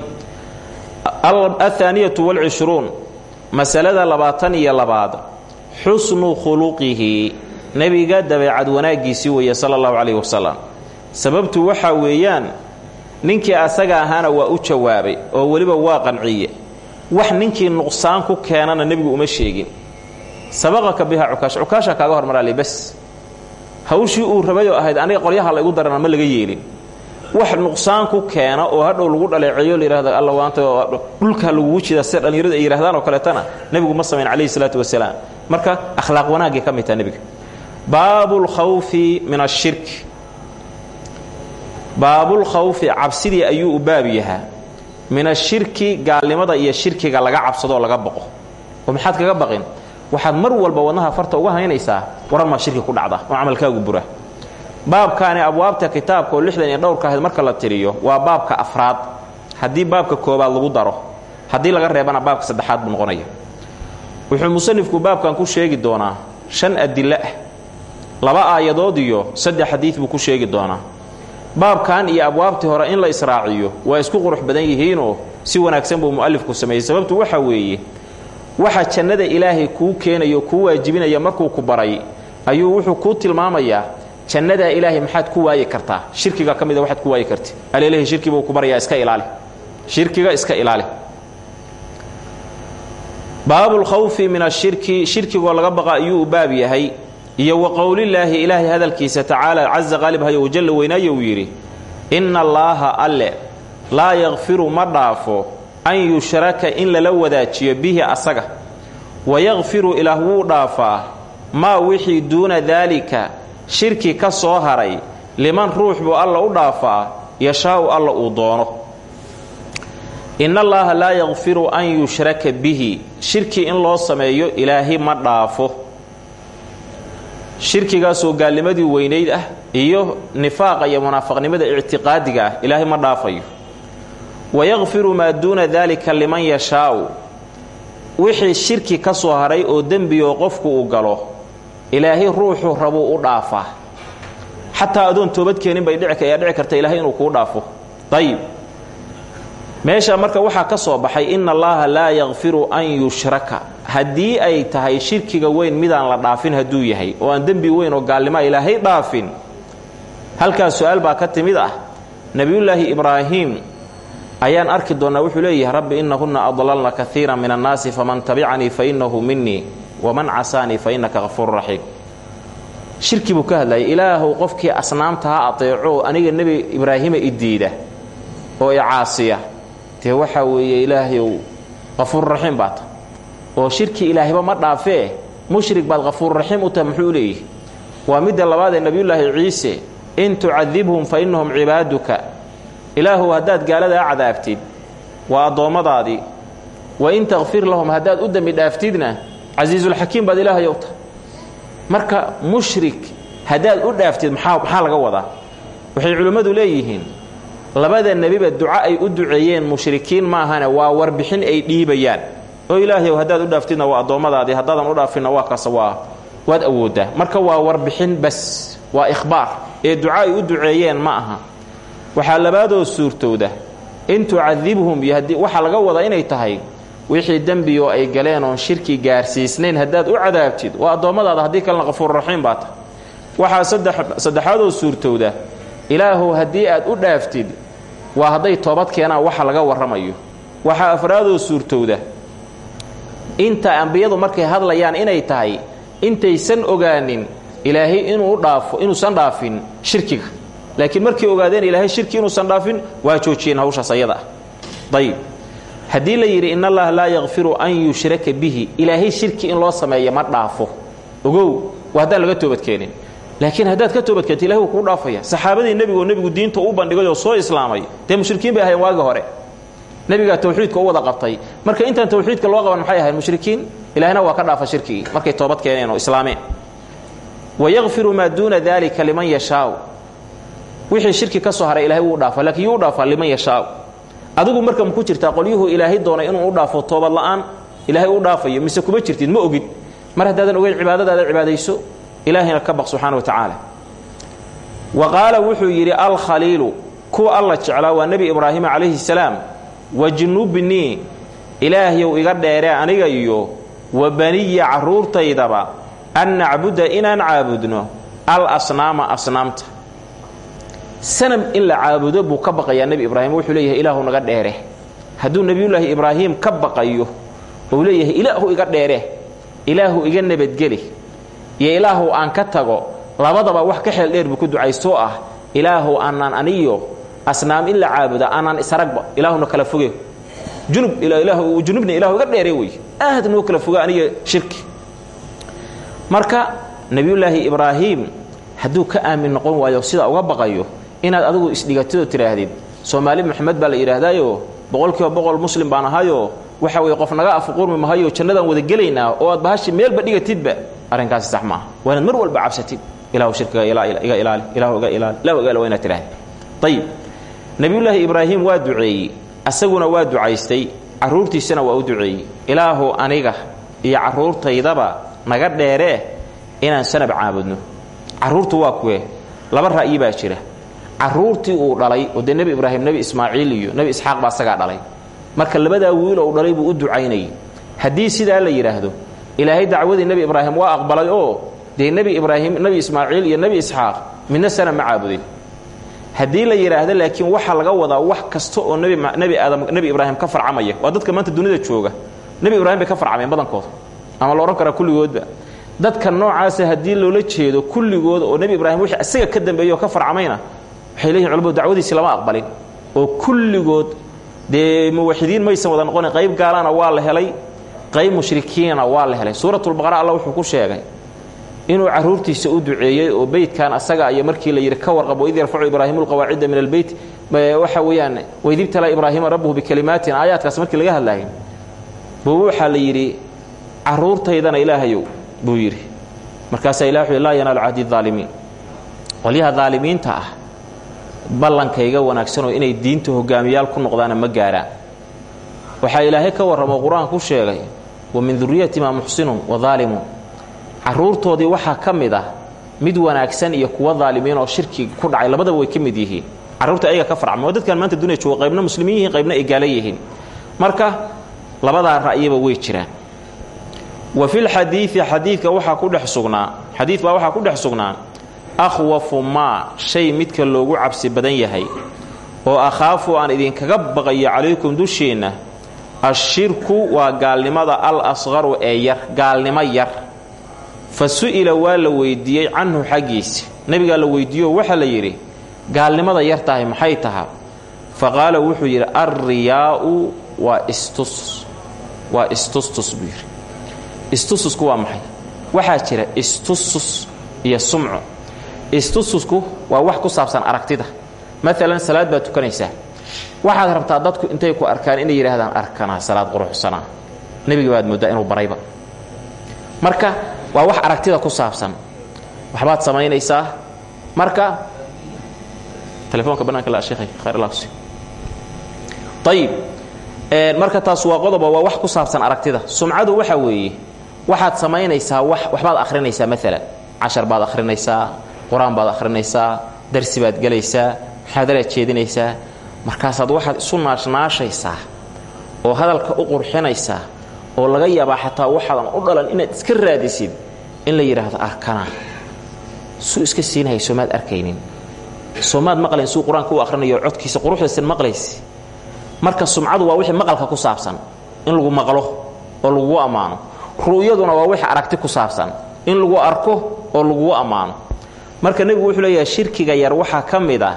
athaaniyatu walcishruun masalada labaatan iyo labaad. Xusnu khuluqihi. Nebiga dabeecad wanaaggiisii weeye sala allahu calayhi wasalam. Sababtu waxaa weeyaan ninkii asaga ahaana waa u jawaabay oo weliba waa qanciye wax ninkii nuqsaan ku keenana nebigu uma sheegin. Sabaqaka biha cukaasha. Cukaasha kaaga hormaraalay bas hawshii uu rabay oo ahayd aniga qolyaha la igu darana ma laga yeelin. Wax nuqsaan ku keena oo hadhow lagu dhaleeceeyo layidhahdo alla waanta dhulka lagugu jida sida dhallinyaradu ay yidhahdaan oo kaleetana nebigu ma samayn calayhi salaatu wasalaam. Marka akhlaaq wanaaggay ka mid taha nebiga. Baabulkhawfi min ashirki baabulkhawfi cabsidii ayuu u baab yahaa min ashirki gaalnimada iyo shirkiga laga cabsadoo laga baqo oo maxaad kaga baqin? Waxaad mar walba wadnaha farta uga haynaysaa waran maa shirki ku dhacda oo camalkaagu bura. Baabkaani abwaabta kitaabka oo lixdan iyo dhowrka ahayd marka la tiriyo waa baabka afraad. Haddii baabka koobaad lagu daro haddii laga reebana baabka saddexaad buu noqonaya. Wuxuu musanifku baabkan ku sheegi doonaa shan adilo ah. Laba aayadood iyo saddex xadiid buu ku sheegi doonaa baabkan iyo abwaabtii hore in la israaciyo waa isku qurux badan yihiinoo si wanaagsan buu mu'alifku sameeyey. Sababtu waxa weeye waxa jannada ilaahay kuu keenayo kuu waajibinaya markuu ku baray ayuu wuxuu kuu tilmaamayaa jannadaa ilaahay maxaad ku waayi kartaa. Shirkiga ka mida waxaad ku waayi karti alelahi shirki buu ku barayaa iska ilaali. Shirkiga iska ilaali. Baabulkhawfi min ashirki shirkigoo laga baqa ayuu baab yahay iyo wa qowlillaahi ilaahay hadalkiisa tacaala casa qaalibhayo wajalla weynaayo uu yidhi inna allaaha alle laa yakfiru ma dhaafo an yushraka in lala wadaajiyo bihi asaga. Wayakfiru ilaah wuu dhaafaa maa wixii duuna daalika shirki ka soo haray liman ruux buu alla u dhaafaa yashaa'u alla uu doono. In allaaha laa yakfiru an yushraka bihi shirki in loo sameeyo ilaahi ma dhaafo shirkigaasoo gaalnimadii weynayd ah iyo nifaaqa iyo munaafaqnimada ictiqaadiga ah ilaahay ma dhaafayo. Wayakfiru maa duuna daalika liman yashaa'u. Wixii shirki ka soo haray oo dembioo qofku uu galo ilaahay ruuxuu rabuu u dhaafaa. Xataa adoon toobad keenin bay ayaa dhici karta ilaahay inuu kuu dhaafo. Ayib meesha marka waxaa ka soo baxay ina allaha laa yakfiru an yushraka haddii ay tahay shirkiga weyn midaan la dhaafin hadduu yahay oo aan dembi weyn oo gaalnimoa ilaahay dhaafin halkaas su'aal baa ka timid ah. Nebiyullaahi ibraahim ayaan arki doonnaa wuxuu leeyahay rabbi innahunna adlalna kaiira min annaasi faman tabicanii fa innahu minii waman casaanii fa innaka hafuuru raxiim shirki buu ka hadlayay ilaahuw qofkii asnaamta ha ateeco aniga nebi ibraahima idiida oo i caasiya. Dee waxaa weeye ilaahayow hafuururaxiim baa ta oo shirki ilaahayba ma dhaafee mushrik baad hafuururaxiim u tahay muxuu leeyihi waa midda labaad ee nebiyullaahi ciise in tucadibhum fa innahum cibaaduka ilaahuw haddaad gaaladaa cadaabtid waa addoommadaadii. Wa in takfir lahum haddaad u dembi dhaaftidna casiisulxakiim baad ilaahayow ta marka mushrik haddaad u dhaaftid maxaa maxaa laga wadaa? Waxay culimmadu leeyihiin labada nebiba duco ay u duceeyeen mushrikiin maahane waa warbixin ay dhiibayaan oo ilaahayow haddaad u dhaaftidna waa addoommadaadii haddaadan u dhaafinna waa kaas waa waad awooddaa marka waa warbixin bas waa ikhbaar. Ee duco ay u duceeyeen ma aha. Waxaa labaadoo suurtowda in tucadibhum iyo haddii laga wadaa inay tahay wixii dembioo ay galeen oon shirki gaarsiisnayn haddaad u cadaabtid waa addoommadaada haddii kalena qafuururaxiim baa tahay. Waxaa saddexaadoo suurtowda ilaahow haddii aad u dhaaftid waa hadday toobad keenaan waxa laga warramayo. Waxaa afraadoo suurtowda inta ambiyadu markay hadlayaan inay tahay intaysan ogaanin ilaahay inuu dhaafo inuusan dhaafin shirkiga. Laakiin markay ogaadeen ilaahay shirki inuusan dhaafin waa joojiyeen hawshaas ayada ah. Ayib la yidhi in allaha laa yakfiru an yushraka bihi ilaahay shirki in loo sameeya ma dhaafo. Ogow waa haddaan laga toobadkeenin laakiin haddaad ka toobadkeento ilahay wuu kuu dhaafaya. Saxaabadii nebigo nebigu diinta u bandhigay oo soo islaamay. Dee mushrikiin bay ahayen waagi hore nebigaa tawxiidka u wada qabtay. Marka intaan tawxiidka loo qaban maxay ahayn mushrikiin? Ilaahna waa ka dhaafa shirkigii markay toobad keeneen islaameen wayakfiru maa duuna dalika liman yashaau wixii shirki ka soo haray ilahay wuu dhaafa lakiin yuu dhaafaa liman yashaau adigu marka maku jirtaa qolyuhu ilaahay doonay inuu u dhaafo toobad la'aan ilaahay u dhaafayo mise kuma jirtid ma ogid. Mar haddaadan ogeyn cibaadadaada cibaadayso ilaahayna ka baq subxana wa tacaala wa qaala wuxuu yidhi alkhaliilu kuwa alla jeclaa waa nebi ibraahima calayhi salaam wajnubnii ilaahyow iga dheere aniga iyo wa baniya carruurtaydaba an nacbuda inaan caabudno al asnaama asnaamta. Sanam in la caabudo buu ka baqayaa nebi ibraahim wuxuu leeyahay ilaahu naga dheere. Hadduu nebiyullaahi ibraahim ka baqayo ou leeyahay ilaahu iga dheere ilaahu iga nabadgeli iyo ilaahu aan ka tago labadaba wax ka xeel dheer buu ku ducaystoo ah ilaahu aanaan aniyo asnaam in la caabuda aanaan isaragba ilaahuna kala foge junub junubna ilahu iga dheere wey. Aad kala foga aniga shirki. Marka nebiyullaahi ibraahim hadduu ka aamin noqon waayo sidaa uga baqayo inaad adigu isdhigatidoo tidhaahdid soomaali maxamed baa la yidhaahdayo boqolkiiba boqol muslim baan ahayo waxa weye qof naga afuqurmi mahayo jannadaan wada gelaynaa oo aad bahashi meelba dhigatidba arrinkaasi sax maaha. Mar walba cabsatid. Ilahu shirkiga iga ilaali. Ilahu iga ilaali. Ilahu iga ilaali waa inaad tidhahdid ayib nebiyullaahi ibraahim waa duceeyey. Asaguna waa ducaystay. Carruurtiisana waa u duceeyey. Ilaahu aniga iyo carruurtaydaba naga dheeree inaan sanab caabudno. Carruurtu waa kuwe. Laba ra'yi baa jira. Carruurtii uu dhalay oo dee nebi ibraahim nebi ismaaciil iyo nebi isxaaq baa asagaa dhalay. Marka labadaa wiil ou dhalay buu u ducaynayay haddii sidaa la yidhaahdo ilaahay dacwadii nebi ibraahim waa aqbalay oo dee nebi ibraahim nebi ismaaciil iyo nebi isxaaq midna sana ma caabudin haddii la yidhaahdo laakiin waxaa laga wadaa wax kasta oo nebi aadam nebi ibraahim ka farcamaya. Waa dadka maanta dunida jooga. Nebi ibraahim ka farcameen badankooda. Ama la odhan karaa kulligoodba. Dadka noocaasa haddii loola jeedo kulligood oo nebi ibraahim wixii isaga ka dambeeya oo ka farcamayna waxay leeyihiin culamadu dacwadiisi lama aqbalin. Oo kulligood dee muwaxidiin maysan wada noqonin qayb gaalana waa la helay qayb mushrikiina waa la helay. Suuratulbaqara alla wuxuu ku sheegay inuu carruurtiisa u duceeyey oo beydkan asaga iyo markii la yidhi ka warqab waid yarfacu ibraahimu lqawaacida min albeyt waxa weeyaan waydibtala ibraahiima rabbuhu bikalimaatin aayaadkaas markii laga hadlaayay buu waxaa la yidhi carruurtaydana ilaahayow buu yidhi. Markaasaa ilah wuxuu laa yanaalu cahdi aalimiin qolyaha daalimiinta ah ballankayga wanaagsanoo inay diinta hogaamiyaal ku noqdaana ma gaaraan waxaa ilaahay ka warramo qur'aanka ku sheegay wa min duriyatimaa muxsinun wa daalimun carruurtoodii waxaa ka mid ah mid wanaagsan iyo kuwa daalimiin oo shirki ku dhacay labadaba way ka mid yihiin. Carruurta ayaga ka farcma dadkan maanta dunya jooga qaybna muslimiin yihiin qaybna ay gaala yihiin. Marka labadaa ra'yiba way jiraan. Wa filxadiidi xadiidka waxaa ku dhex sugnaa xadiid baa waxaa ku dhex sugnaa akhwafu maa shay midka loogu cabsi badan yahay oo akhaafu aan idinkaga baqayo calaykum dusheenna ashirku waa gaalnimada al asqaru ee yar gaalnimo yar fa su'ila waa la weydiiyey canhu xaggiisa. Nebigaa la weydiiyo waxaa la yidhi gaalnimada yar tahay maxay tahaa? Fa qaala wuxuu yidhi alriyaa'u waa istus waa istustus buu yidhi. Istustusku waa maxay? Waxaa jira istusus iyo sumcu. Istustusku waa wax ku saabsan aragtida. Maalan salaad baad tukanaysaa. Waxaad rabtaa dadku intay ku arkaan inay yidhaahdaan arkanaa salaad quruxsanaa nebiga baad mooddaa inuu barayba. Marka waa wax aragtida ku saabsan. Waxbaad samaynaysaa marka telefoonka bannaanka la sheekhay khayr allah kusi ayib marka taas waa qodoba waa wax ku saabsan aragtida. Sumcadu waxa weeye waxaad samaynaysaa wax waxbaad akhrinaysaa maalan cashar baad akhrinaysaa qur'aan baad akhrinaysaa darsi baad gelaysaa muxaadaraad jeedinaysaa. Markaasaad waxaad isu naashnaashaysaa oo hadalka u qurxinaysaa oo laga yaabaa xataa waxaadan u dhalan inaad iska raadisid in la yidhaahdo arkanaa suu iska siinaya soomaad arkaynin. Soomaad maqlayn suu qur'aanka u codkiisa quruxdaysan maqlaysi. Marka sumcadu waa wixii maqalka ku saabsan in lagu maqlo oo lagugu ammaano ru'yaduna waa wixii aragti ku saabsan in lagu arko oo lagugu ammaano marka nebigu wuxuu leeyahay shirkiga yar waxaa ka mid ah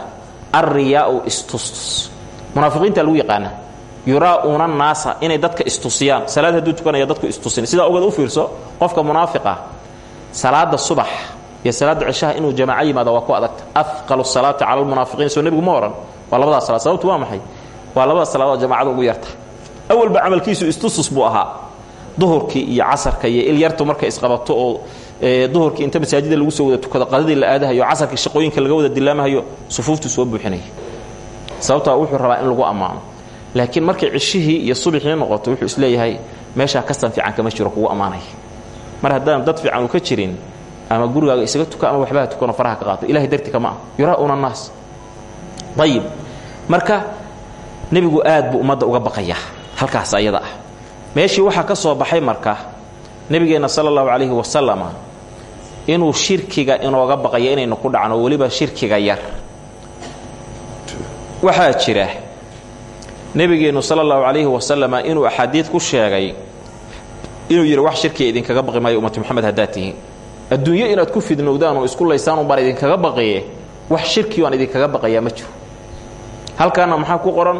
alriyaa'u istustus. Munaafiqiinta lagu yaqaana yuraa'uuna naasa inay dadka istusiyaan. Salaad hadduu tukanaya dadku istusin. Sidaa ogeed u fiirso qofka munaafiqa salaada subax iyo salaada cishaha inuu jamaaco yimaado waa ku adagta afqalu salaati cala almunaafiqiin soo nebigu ma ohan waa labadaas salaad sababtu waa maxay? Waa labada salaadood jamaacada ugu yarta. Awalba camalkiisu istustus buu ahaa. Duhurkii iyo casarka iyo ilyartu markay isqabato oo duhurkii inta masaajida lagu soo wada tukado qadadii la aadahayo casarkii shaqooyinka laga wada dilaamahayo sufuuftu soo buuxinaya sababtaa wuxuu rabaa in lagu ammaano. Laakiin markay cishihii iyo subaxii noqoto wuxuu is leeyahay meeshaa kastan fiican kama jiro kugu ammaanaya mar haddaan dad fiican ka jirin ama gurigaaga isaga tuka ama waxbaha tukanoo faraha ka qaato. Ilahay darti kama ah yuraa'una annaas ayib marka nebigu aad buu ummadda uga baqayaa halkaas ayada ah. Meeshii waxaa ka soo baxay marka nebigeenna sala allahu calayhi wasalama inuu shirkiga inooga baqayo inaynu ku dhacno weliba shirkiga yar. Waxaa jira nebigeennu sala allahu calayhi wasalama inuu axaadiid ku sheegay inuu yidhi wax shirkiga idinkaga baqi maayo ummatu moxamed haddaad tihiin. Adduunyo inaad ku fidnowdaan oo isku laysaan unbaan idinkaga baqiye wax shirkiyo aan idinkaga baqayaa ma jiro. Halkaana maxaa ku qoran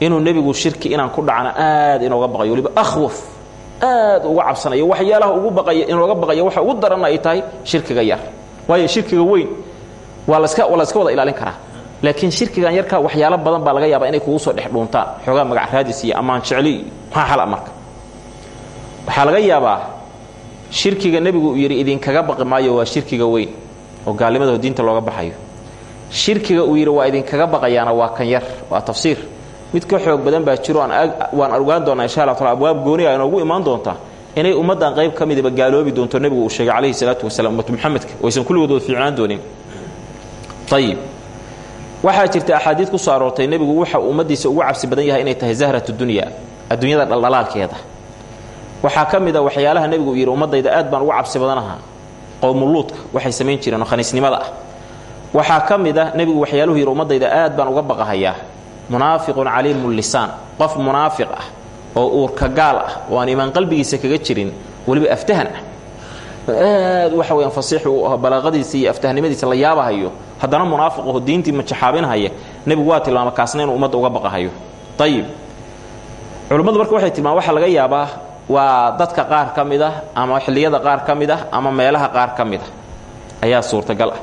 inuu nebigu shirki inaan ku dhacno aad inooga baqayo. Waliba akhwaf aad uga cabsanayo waxyaalaha ugu baqaya inooga baqaya waxa ugu daranna ay tahay shirkiga yar. Waayo shirkiga weyn waa laska waa la iska wada ilaalin karaa. Laakiin shirkigan yarka waxyaalo badan baa laga yaabaa inay kugu soo dhex dhuuntaan. Xoogaa magac raadis iyo ammaan jecli maxaa xala marka waxaa laga yaabaa shirkiga nebigu uu yidhi idinkaga baqi maayo waa shirkiga weyn oo gaalnimadao diinta looga baxayo. Shirkiga uu yidhi waa idinkaga baqayaana waa kan yar waa tafsiir. Mid ka xoog badan baa jiro waan ogaan doonaa insha allah abwaab gooniga inoogu imaan doontaa inay ummaddan qayb ka midaba gaaloobi doonto nebigu uu sheegay calayhi salaatu wasalaam ummatu muxamedka waysan kulligood fiicnaan doonin. Ayib waxaa jirta axaadiid ku soo aroortay waxa ummaddiisa ugu cabsi badan yahay inay tahay zahrat dunya adduunyada dhaldhalaalkeeda waxaa ka a waxyaalaha nebigu uu yidhi aad baan ugu cabsi badanahaa qowmuluudka waxay samayn jireen khaniisnimada ah. Waxaa ka mid a nebigu waxyaaluhu yidhi ummaddayda aad baan uga baqahayaa. Munaafiqun caliimu lisaan qof munaafiq ah oo uurka gaal ah oo aan imaan qalbigiisa kaga jirin weliba aftahan ah aad waxa weyaan fasiixi u aho balaaqadiisa iyo aftahnimadiisa la yaabahayo. Haddana munaafiq aho diintii majaxaabinhaya nebigu waa tilmaama kaasna inuu uga baqahayo. Ayib culummadu marka waxay tilmaama waxaa laga yaabaa waa dadka qaar ka ah ama xilliyada qaar ka ah ama meelaha qaar ka mid ah. Ayaa suurtagal ah.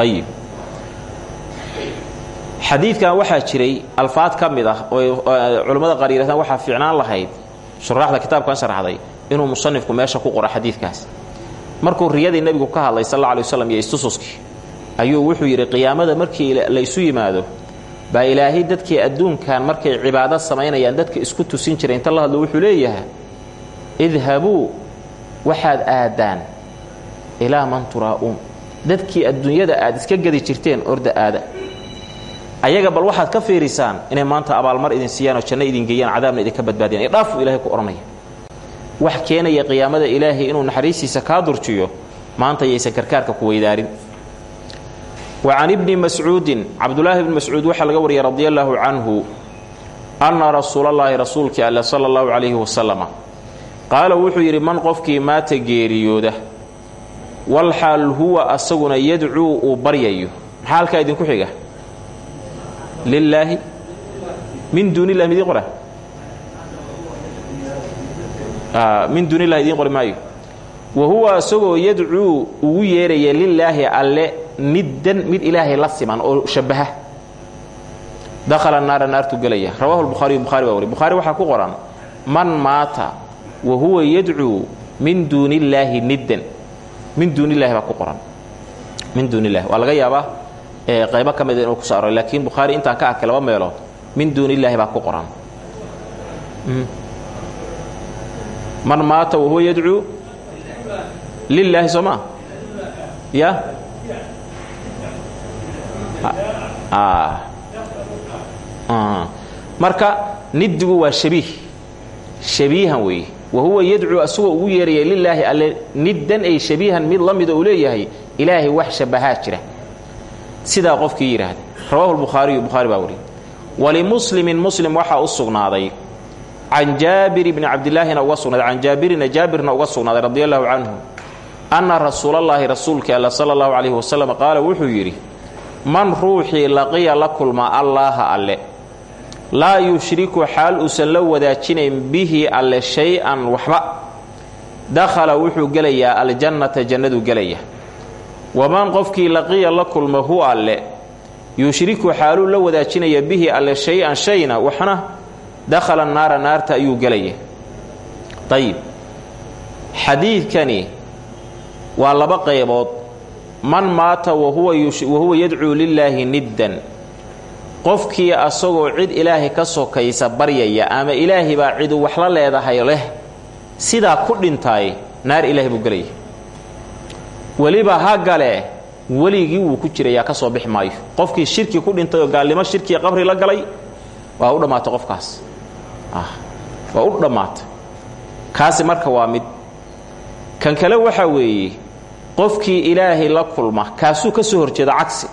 Ayib xadiidkan waxaa jiray alfaad ka mid ah oo culammada qaar yidhahdaan fiicnaan lahayd shuraaxda kitaabkan sharaxday inuu musanifku meesha ku qoro xadiidkaas. Markuu riyadii nebigu ka hadlay sal alla alay waslam iyo istususkii ayuu wuxuu yidhi qiyaamada markii la isu yimaado baa ilaahay dadkii adduunkan markay cibaado samaynayaan dadka isku tusin jiray inta la hadlo wuxuu leeyahay idhabuu waxaad aadaan ilaa man turaa'uun. Dadkii adduunyada aad iska gedi jirteen orda aada. Ayaga bal waxaad ka fiirisaan inay maanta abaalmar idin siiyaan oo janno idin geeyaan cadaabna idinka badbaadiyaan. Ee dhaafuu ilahay ku odhanaya wax keenaya qiyaamada ilaahay inuu naxariistiisa kaa durjiyo maanta yaysan karkaarka ku weydaarin wa can ibni mascuudin cabdulaahi bni mascuud waxaa laga wariyay radi allaahu canhu anna rasuulallaahi rasuulkii alle sala allahu calayhi wasalama qaala wuxuu yidhi man qofkii maata geeriyooda walxaal huwa asaguna yadcuu uu baryayo. Maxaa halkaa idinku xiga? Lilaahi min duuni illahi midiin qora min duuni illahi idiin qori maayo. Wa huwa alle niddan mid ilaahay la siman oo shabbaha. Dakhala naara naartu gelaya rawahu lbukhaariyu bukhari baa wari bukhaari waxaa ku qoran man maata wa huwa yadcuu min duuni illaahi niddan min duuni illahi baa ku qoran. Min duuni illahi waa laga yaabaa qaybo ka mida inuu ku so aroray laakiin bukhaari intaan ka arkay laba meelood. Min duuni illaahi baa ku qoran. Man maata wahuwa yadcuu lilaahi soo maa ya marka nidigu waa shabiih. Shabiihan weeye wa huwa yadcuu asagoo ugu yeeraya lilaahi alle niddan ay shabiihan mid la mida leeyahay ilaahay wax shabahaa jira. Sidaa qofkii yidhaahda rawahu lbukhaariyu bukhaari baa wariye walimuslimin muslim waxaa u sugnaaday. Can jaabir bni cabdilaahina uga sugnaaday. Can jaabirina jaabirna uga sugnaaday radi allahu anna rasuulallaahi rasuulkii alla sala allahu calayhi wasalam wuxuu yidhi man ruuxii laqiya la kulma allaaha alle. Laa yushriku xaal uusan la wadaajinayn bihi alle shay-an waxba. Dakhala wuxuu gelayaa aljannata jannadu gelaya waman qofkii laqiya la kulma hu alle. Yushriku xaaluu la wadaajinaya bihi alle shay-an shayna waxna dakhala naara naarta ayuu gelaya ayib xadiidkani waa laba qaybood man maata wahuwa yadcuu lilaahi niddan. Qofkii asagoo cid ilaahay ka sokaysa baryaya ama ilaahay baa cidu wax la leedahay leh sidaa ku dhintaay naar ilaahay buu gelaya. Weliba ha gale weligii wuu ku jirayaa ka soo bixi maayo. Qofkii shirki ku dhintay oo gaalnimo shirkiga qabri la galay waa u dhammaatay qofkaas. Waa u dhammaatay. Kaasi marka waa mid. Kan kale waxaa weeye qofkii ilaahay la kulma kaasuu ka soo horjeeda cagsi.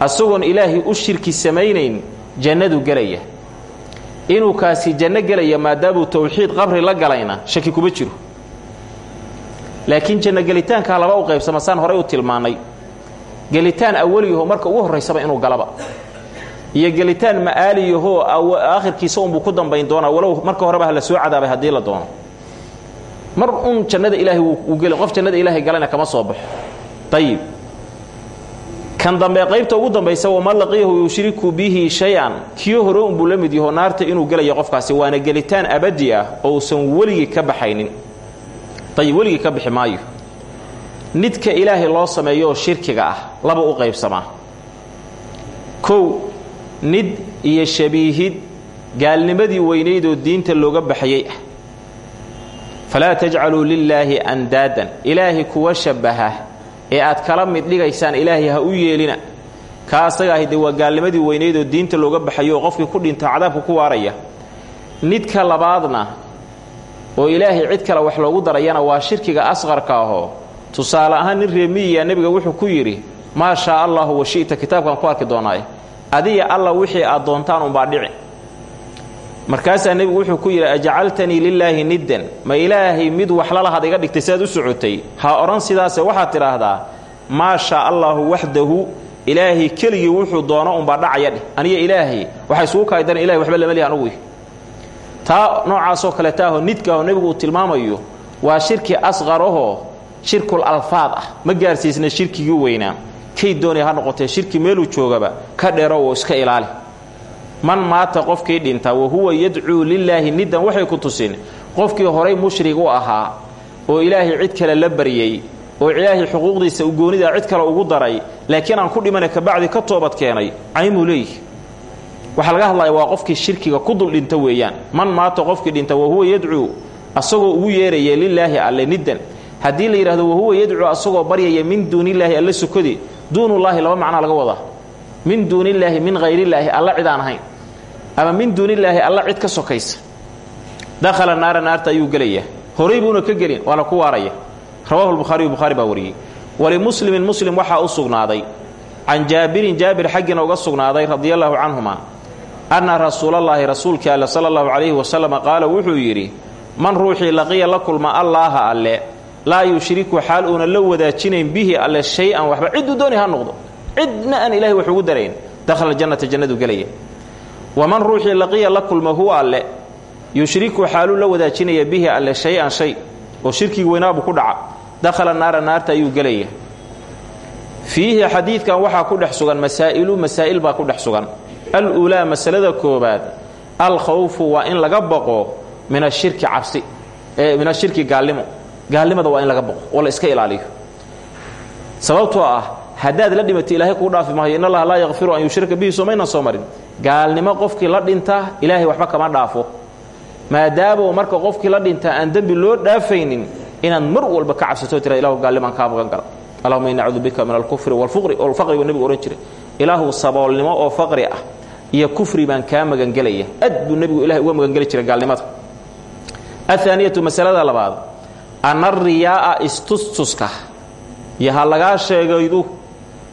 Asagoon ilaahay u shirki samaynayn jannadu gelaya. Inuu kaasi janno gelaya maadaamuu tawxiid qabri la galayna shaki kuma jiro. Laakiin janno gelitaankaa laba u qaybsama saan horay u tilmaannay gelitaan awaliyaho marka ugu horraysaba inuu galaba. Iyo gelitaan ma'aaliyahoo aakhirkiisa unbuu ku dambayn doonaa walow marka horeba ha la soo cadaabay haddii la doono mar un jannada ilaahay wuu geli qof jannada ilaahay galayna kama soo baxo. Ayib kan dambe qaybta ugu dambaysa waman laqiyahu yushriku bihi shay-an. Kii hore unbuu la mid yaho naarta inuu gelaya qofkaasi waana gelitaan abadi ah oo uusan weligii ka baxaynin. Ayib weligii ka bixi maayo. Nidka ilaahay loo sameeyooo shirkiga ah laba u qaybsamaa. Kow nid iyo shabiihid gaalnimadii weynaydoo diinta looga baxayay. ah falaa tajcaluu lilaahi andaadan ilaahay kuwa shabbaha ee aad kala mid dhigaysaan ilaahay ha u yeelina kaa asaga ahi dee waa gaalnimadii weynaydoo diinta looga baxayo oo qofkii ku dhinta cadaabka ku waaraya nidka labaadna oo ilaahay cid kale wax loogu darayana waa shirkiga asqarka ahoo tusaale ahaan nin reemiyiya nebiga wuxuu ku yidhi maa shaa allahu wa shi'ta kitaabkaan ku arki doonaaye adiya alla wixii aad doontaan unbaa dhici markaasaa nebigu wuxuu ku yidhi ajcaltanii lilaahi niddan? Ma ilaahay mid wax lalahaad iga dhigtay siaad u socotay? Ha odhan sidaase waxaad tidhaahdaa maa shaa allaahu waxdahu ilaahay keligii wuxuu doono unbaa dhacaya dheh. Aniga ilaahay waxay isugu kaaydan ilahay waxba lama lihi anugu. Taa noocaasoo kaleetaaho nidkaahoo nebigu uu tilmaamayo waa shirki asqarahoo shirkul alfaad ah. Ma gaarsiisna shirkigii weynaa. Kay doonaya ha noqotee shirki meeluu joogaba ka dheero oo iska ilaali man maata qofkii dhinta wahuwa yadcuu lilaahi niddan waxay ku tusin qofkii horay mushrig u ahaa oo ilaahay cid kale la baryey oo ilaahay xuquuqdiisa ugoonidaa cid kale ugu daray laakiin aan ku dhimana kabacdi ka toobad keenay caymuu leeyihi laga hadlaya waa qofkii shirkiga ku dul dhinta weeyaan. Man maata qofkii dhinta wahuwa yadcuu asagoo ugu yeeraya lilaahi alle niddan. Haddii la yidhahdo wahuwa yadcuu asagoo baryaya min duunillaahi alle sukodi duunullaahi laba macnaa laga wadaa. Min duuni illaahi min hayrillaahi alla cid ahayn ama min duunillaahi alla cid ka sokaysa. Dakhala naara naarta ayuu gelayaa horay buuna ka gelin waana ku waaraya. Rawahu lbukhaariyu bukhaari baa wariyey. Walimuslimin muslim waxaa u sugnaaday. Can jaabirin jaabir xaggiina uga sugnaaday radia allaahu canhuma anna rasuulallaahi rasuulkii alle sala allahu calayhi wasalama qaala wuxuu yidhi man ruuxii laqiya la kulma allaaha alle laa yushriku xaal uunan la wadaajinayn bihi alle shay-an waxba. Cidduu dooni ha noqdo. Cidna aan ilahay wax ugu darayn. Dakhala jannata jannadu gelaya waman ruuxii laqiya la kulma huwa alle yushriku xaaluu la wadaajinaya bihi alle shay-an shay oo shirkigi weynaabu ku dhaca. Dakhala naara naarta ayuu gelaya. Fiihi xadiidkan waxaa ku dhex sugan masaa'ilu masaa'il baa ku dhex sugan. Al-uulaa masalada koobaad alkhawfu waa in laga baqo min ashirki cabsi min ashirki gaalnimo. Gaalnimada waa in laga baqo oo la iska ilaaliyo. Sababtoo ah haddaad la dhimato ilaahay kuu dhaafi maayo in allaha laa yakfiru an yushrika bihi somaynan soo marin gaalnimo qofkii la dhinta ilaahay waxba kama dhaafo. Maadaama marka qofkii la dhintaa aan dembi loo dhaafaynin inaad mar walba ka cabsato tira ilahu gaalnimaan kaa magan gala. Allahuma ini acuudu bika min alkufri walfuqri oo faqri buu nebigu odhan jiray. Ilaahu saboolnimo oo faqri ah iyo kufri baan kaa magangelaya aad buu nebigu ilahay uga magangeli jiray gaalnimada. Ahaaniyatu masalada labaad ana istustuska. Iyo ha sheegaydu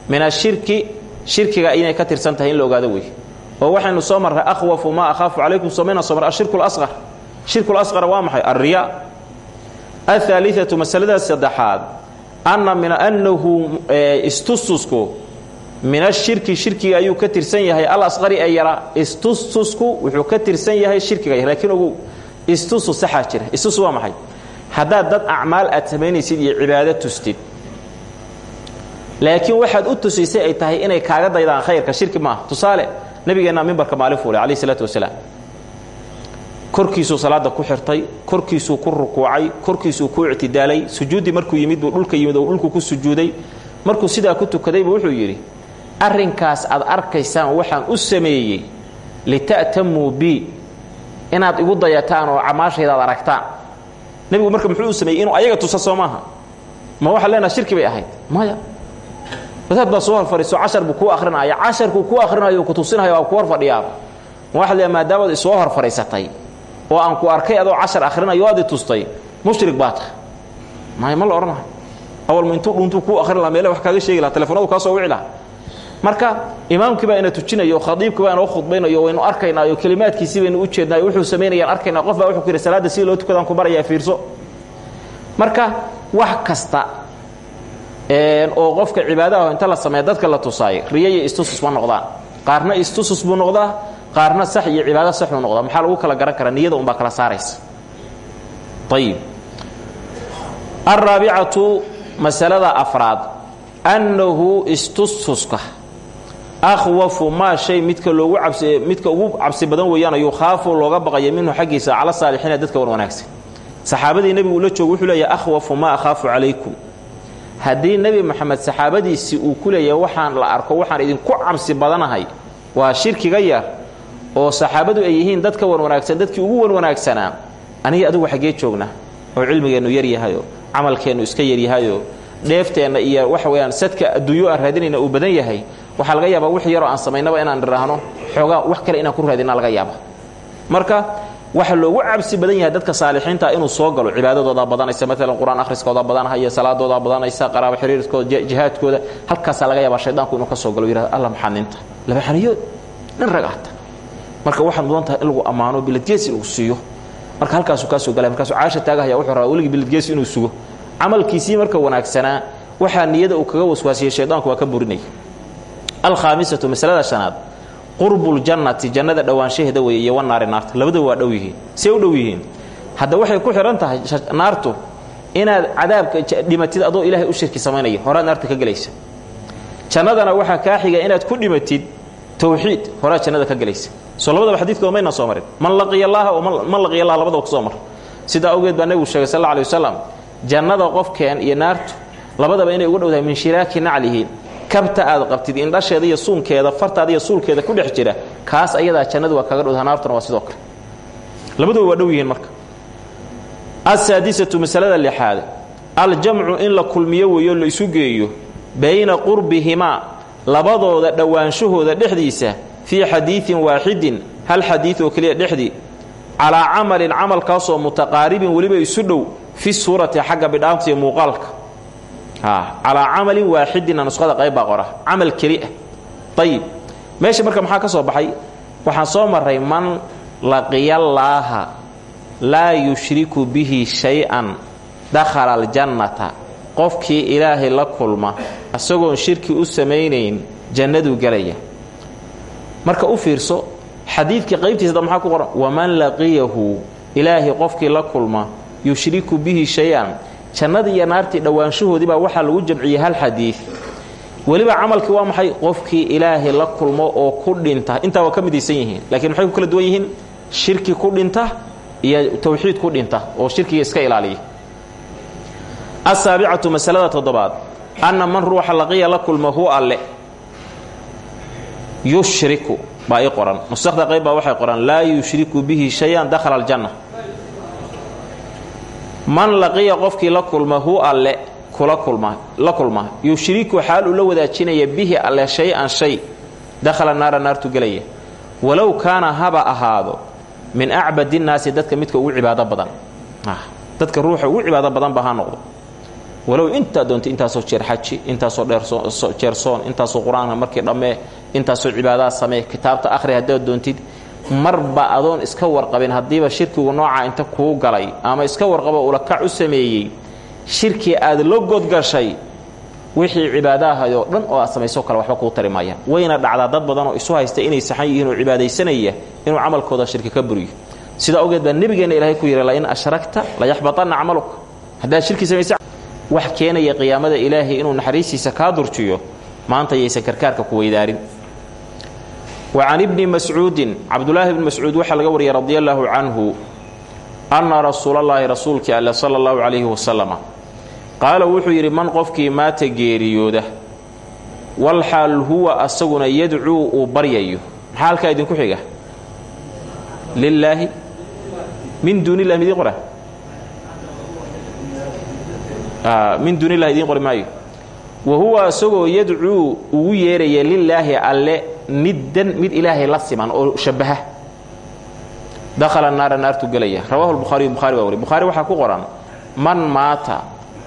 min ashirki shirkiga inay ka tirsan tahay in la ogaado wey oo waxaynu soo marray akhwafu maa akhaafu calaykum somayna soo ashirku lasqar shirku lasqar waa maxay? Alriyaa ahaaliatu masalada saddexaad. Anna min annahu istustusku min ashirki shirkiga ayuu ka yahay. Alasqari ee yaraa istustusku wuxuu ka yahay shirkiga yar. Laakiin ogow istustus saxaa jira. Istustus waa maxay? Haddaad dad acmaal aad samaynaysid iyo tustid. Laakiin waxaad u tusiysay ay tahay inay kaaga daydaan khayrka. Shirki maaha. Tusaale nabigeennaa mimbarka maalin fuulay calayh isalaatu wasalaam. Korkiisuu salaada ku xirtay korkiisuu ku rukuucay korkiisuu ku ictidaalay sujuuddii markuu yimid buu dhulka yimid oo dhulku ku sujuuday. Markuu sidaa ku tukadaybu wuxuu yidhi arrinkaas aad arkaysaan waxaan u sameeyey lita'tamuu bi inaad igu dayataan oo camaashayda aragtaan. Nebigu marka muxuu u sameeyey inuu ayaga tusa soo maaha? Ma waxaad leenaha shirki bay ahayd? Maya wadaad baa soo horfadhiiso cashar buu kuu akhrinaya. Casharkuu ku akhrinayo ku tusinaya waa ku hor fadhiyaaba ma waxaad leedahay maadaamaad isoo hor fadhiisatay oo aan ku arkay adoo cashar akhrinayo aad i tustay mushrik baa tahay maya ma la odhanayo awal ma intuu dhuntuu kuu akhrin laha meele wax kaaga sheegi laha telefonadu kaa soo wici laha marka imaamkii baa ina tujinayo khadiibkii baa inoo khudbaynayo waynu arkaynaayo kelimaadkiisii baynu u jeednaayo wuxuu samaynayaan arkaynaa. Qof baa wuxuu ku yidhi salaadda sidii loo tukadaan ku barayaa fiirso. Marka wax kasta oo qofka cibaadaha inta la sameeya dadka la tusaay riya iyo istusus ma noqdaan. Qaarna istusus buu noqdaa qaarna sax iyo cibaado sax buu noqdaa. Maxaa lagu kala garan karaa? Niyada unbaa kala saaraysa. Ayib alraabicatu masalada afraad annahu istustuska akhwafu maa shay midka loogu cabsi midka ugu cabsi badan weeyaan yukhaafu looga baqayo minhu xaggiisa cala saalixiina dadka wan wanaagsan saxaabadii nebigu ula joogo wuxuu leeyahay akhwafu maa akhaafu calaykum haddii nebi moxamed saxaabadiisii uu ku leeyahay waxaan la arko waxaan idinku cabsi badanahay. Waa shirkiga yar oo saxaabadu ay yihiin dadka wan wanaagsan dadkii ugu wan wanaagsanaa aniga adigu xaggee joognaa oo cilmigeennu yar yahayoo camalkeennu iska yaryahayoo dheefteenna iyo waxa weyaan sadka adduunyo aan raadinayna uu badan yahay waxaa laga yaabaa wix yaroo aan samaynaba inaan idhaahno xoogaa wax kale inaan ku raadinaa laga yaaba marka waxa loogu cabsi badan yahay dadka saalixiinta inuu soo galo cibaadadooda badanaysa maalan qur'aan akhriskooda badanahaya salaadooda badanaysa qaraabo xiriirkooda jihaadkooda halkaasaa laga yaabaa shaydaanku inuu ka soo galo yihahdo alla maxaa ninta? Laba xaniyood nin rag ahta marka waxaad mudan tahay in lagu ammaano biladgeesi lagu siiyo. Marka halkaasuu kaa soo galaya markaasuu caasha taagahaya wuxuu rabaa weligii biladgeesi inuu sugo. Camalkiisii marka wanaagsanaa waxaa niyada uu kaga waswaasiyey shaydaanku waa ka burinaya alkhaamisatu masalada shanaad qurbuljannati jannada dhowaanshaheeda weeye iyo wanaari naarta. Labadaba waa dhow yihiin see u dhow yihiin. Hadda waxay ku xidhan tahay naartu inaad cadaabka dhimatid adoo ilaahay u shirki samaynaya horaad naarta ka gelaysa jannadana waxaa kaa xiga inaad ku dhimatid tawxiid horaad jannada ka gelaysa soo labadaba xadiidkooda mayna soo marin. Man laqiya allaha man laqiya allah labadaba ku soo mar. Sidaa awgeed baa nebigu sheegay sal alla alay jannada qofkeen iyo naartu labadaba inay uga dhowdahay min shiraaki naclihi kabta aad qabtid indhasheeda iyo suunkeeda fartaada iyo suulkeeda ku dhex jira kaas ayadaa jannadu waa kaga dhowdaha naartuna waa sidoo kale. Labaduba waa dhow yihiin marka. Asaadisatu masalada lixaad aljamcu in la kulmiyo weeyo la isu geeyo bayna qurbihimaa labadooda dhowaanshahooda dhexdiisa fii xadiidin waaxidin hal xadiid oo keliya dhexdii calaa camalin camalkaasoo mutaqaaribin weliba isu dhow fi suurati xagga bidhaanta iyo calaa camalin waaxidina nusqada qayb baa qora camal keli ah. Ayib meesha marka maxaa ka soo baxay? Waxaan soo marray man laqiyallaaha laa yushriku bihi shay-an dakhala aljannata. Qofkii ilaahay la kulma isagoon shirki u samaynayn jannaduu gelaya. Marka u fiirso xadiidka qaybtiisa da maxaa ku qoran waman laqiyahu. Ilaahay qofkii la kulma yushriku bihi shay-an jannadii iyo naartii dhowaanshahoodii baa waxaa lagu jamciyey hal xadiid weliba camalkii waa maxay? Qofkii ilaahay la kulmo oo ku dhinta. Intaa waa ka yihiin lakiin maxay kala duwan yihiin? Shirki ku dhinta iyo tawxiid ku dhinta oo shirkiga iska ilaaliya. Asaabicatu masalada toddobaad. Anna man ruuxa laqiya la kulma hu alle. Yushriku baa ii qoran. Nusakda qayb waxay qoran laa yushriku bihi shay-an dakhala aljanna man laqiya qofkii la kulma hu alle kula kulma la kulma. Yushriku xaal uu la wadaajinaya bihi alle shay-an shay. Dakhala naara naartu gelaya walow kaana haba ahaado min acbad innaasi dadka midka ugu cibaado badan. Dadka ruuxa ugu cibaado badan ba ha noqdo. Walow intaa doonta intaasoo jeer xaji intaasoo dheerjeer soon intaasoo qur'aanka markii dhammee intaasoo cibaadaha samee kitaabta akhri haddaad doontid marba adoon iska warqabin haddiiba shirkigu noocaa inta kuu galay ama iska warqabo ulakac u sameeyey shirkii aad la godgashay wixii cibaadahayoo dhan oo aad samayso kale waxba kuu tari maayaan. Wayna dhacdaa dad badan oo isu haysta inay saxan yihiin oo cibaadaysanaya inuu camalkooda shirki ka buriyo sidaa ogeed baa nebigeenna ilaahay ku yidhi lain ashrakta layaxbatanna camaluka haddaad shirki samaysa wax keenaya qiyaamada ilaahay inuu naxariistiisa kaa durjiyo maanta yaysan karkaarka ku weydaarin wa can ibni mascuudin cabdulaahi bni mascuud waxaa laga wariyay radi allaahu canhu anna rasuulallaahi rasuulkii alle sala allahu calayhi wasalama qaala wuxuu yidhi man qofkii maata geeriyooda walxaal huwa asaguna yadcuu uu baryayo. Maxaa halkaa idinku xiga? Lilaahi min duuni illahi midiin qora min duuni illahi idiin qori maayo. Wa huwa asagoo yadcuu ugu yeeraya lilaahi alle niddan mid ilaahay la siman oo shabbaha. Dakhala naara naartu gelaya rawahu lbukhaariyu bukhari baa wari bukhaari waxaa ku qoran man maata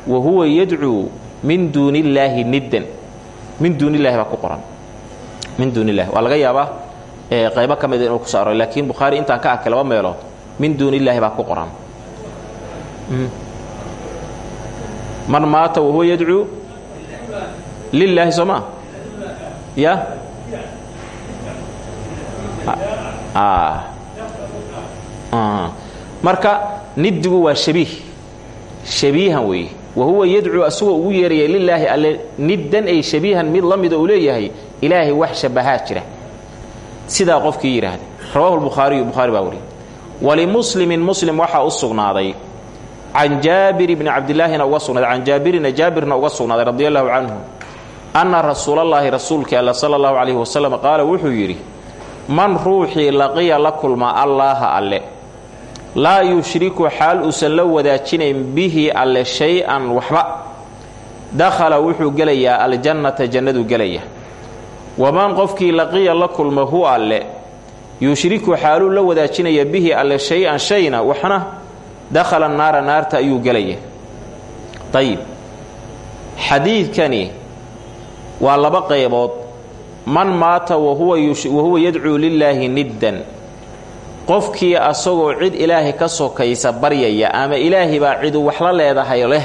wa huwa yadcuu min duuni niddan. Min duuni illahi baa ku qoran. Min duuni illahi waa laga yaabaa qaybo ka mida inuu ku so aroray laakiin bukhaari intaan ka arkay laba min duuni illaahi baa ku qoran. Man maata wahuwa yadcuu lilaahi soo maa ya marka nidigu waa shabiih. Shabiihan weeye wa huwa yadcuu asagoo ugu yeeraya lilaahi alle niddan ay shabiihan mid la mida leeyahay ilaahay wax shabahaa jira. Sidaa qofkii yidhaahda rawahu lbukhaariyu bukhaari baa wariye walimuslimin muslim waxaa u sugnaaday. Can jaabir bni cabdilaahina uga sugnaaday. Can jaabirina jaabirna uga sugnaaday radi allahu canhu. Anna rasuulallaahi rasuulkii alla sala allahu calayhi wasalam wuxuu yidhi man ruuxii laqiya la kulma allaaha alle. Laa yushriku xaal uusan la wadaajinayn bihi alle shay-an waxba. Dakhala wuxuu gelayaa aljannata jannaduu gelaya. Waman qofkii laqiya la kulma hu alle. Yushriku xaaluu la wadaajinaya bihi alle shay-an shayna waxna dakhala naara naarta ayuu gelaya. Ayib xadiidkani waa laba qaybood man maata wahuwa yadcuu lilaahi niddan. Qofkii asagoo cid ilaahay ka sokaysa baryaya ama ilaahay baa cidu wax la leedahay leh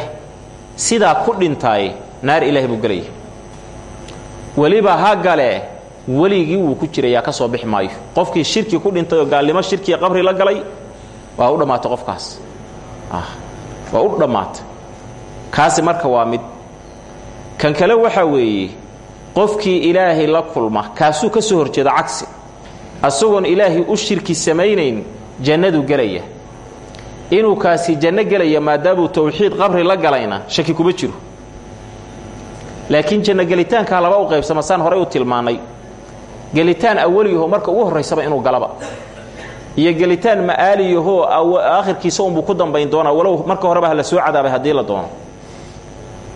sidaa ku dhintaay naar ilaahay buu gelaya. Weliba ha gale weligii wuu ku jirayaa ka soo bixi maayo. Qofkii shirki ku dhintay oo gaalnimo shirkiga qabri la galay waa u dhammaatay qofkaas. Waa u dhammaatay. Kaasi marka waa mid. Kan kale waxaa weeye qofkii ilaahay la kulma kaasuu ka soo horjeeda cagsi. Asagoon ilaahay u shirki samaynayn jannadu gelaya. Inuu kaasi janno gelaya maadaamuu tawxiid qabri la galayna shaki kuma jiro. Laakiin janno gelitaankaa laba u qaybsama saan horey u tilmaannay gelitaan awaliyaho marka ugu horraysaba inuu galaba. Iyo gelitaan ma'aaliyahoo aakhirkiisa unbuu ku dambayn doonaa walow marka horeba ha la soo cadaabay haddii la doono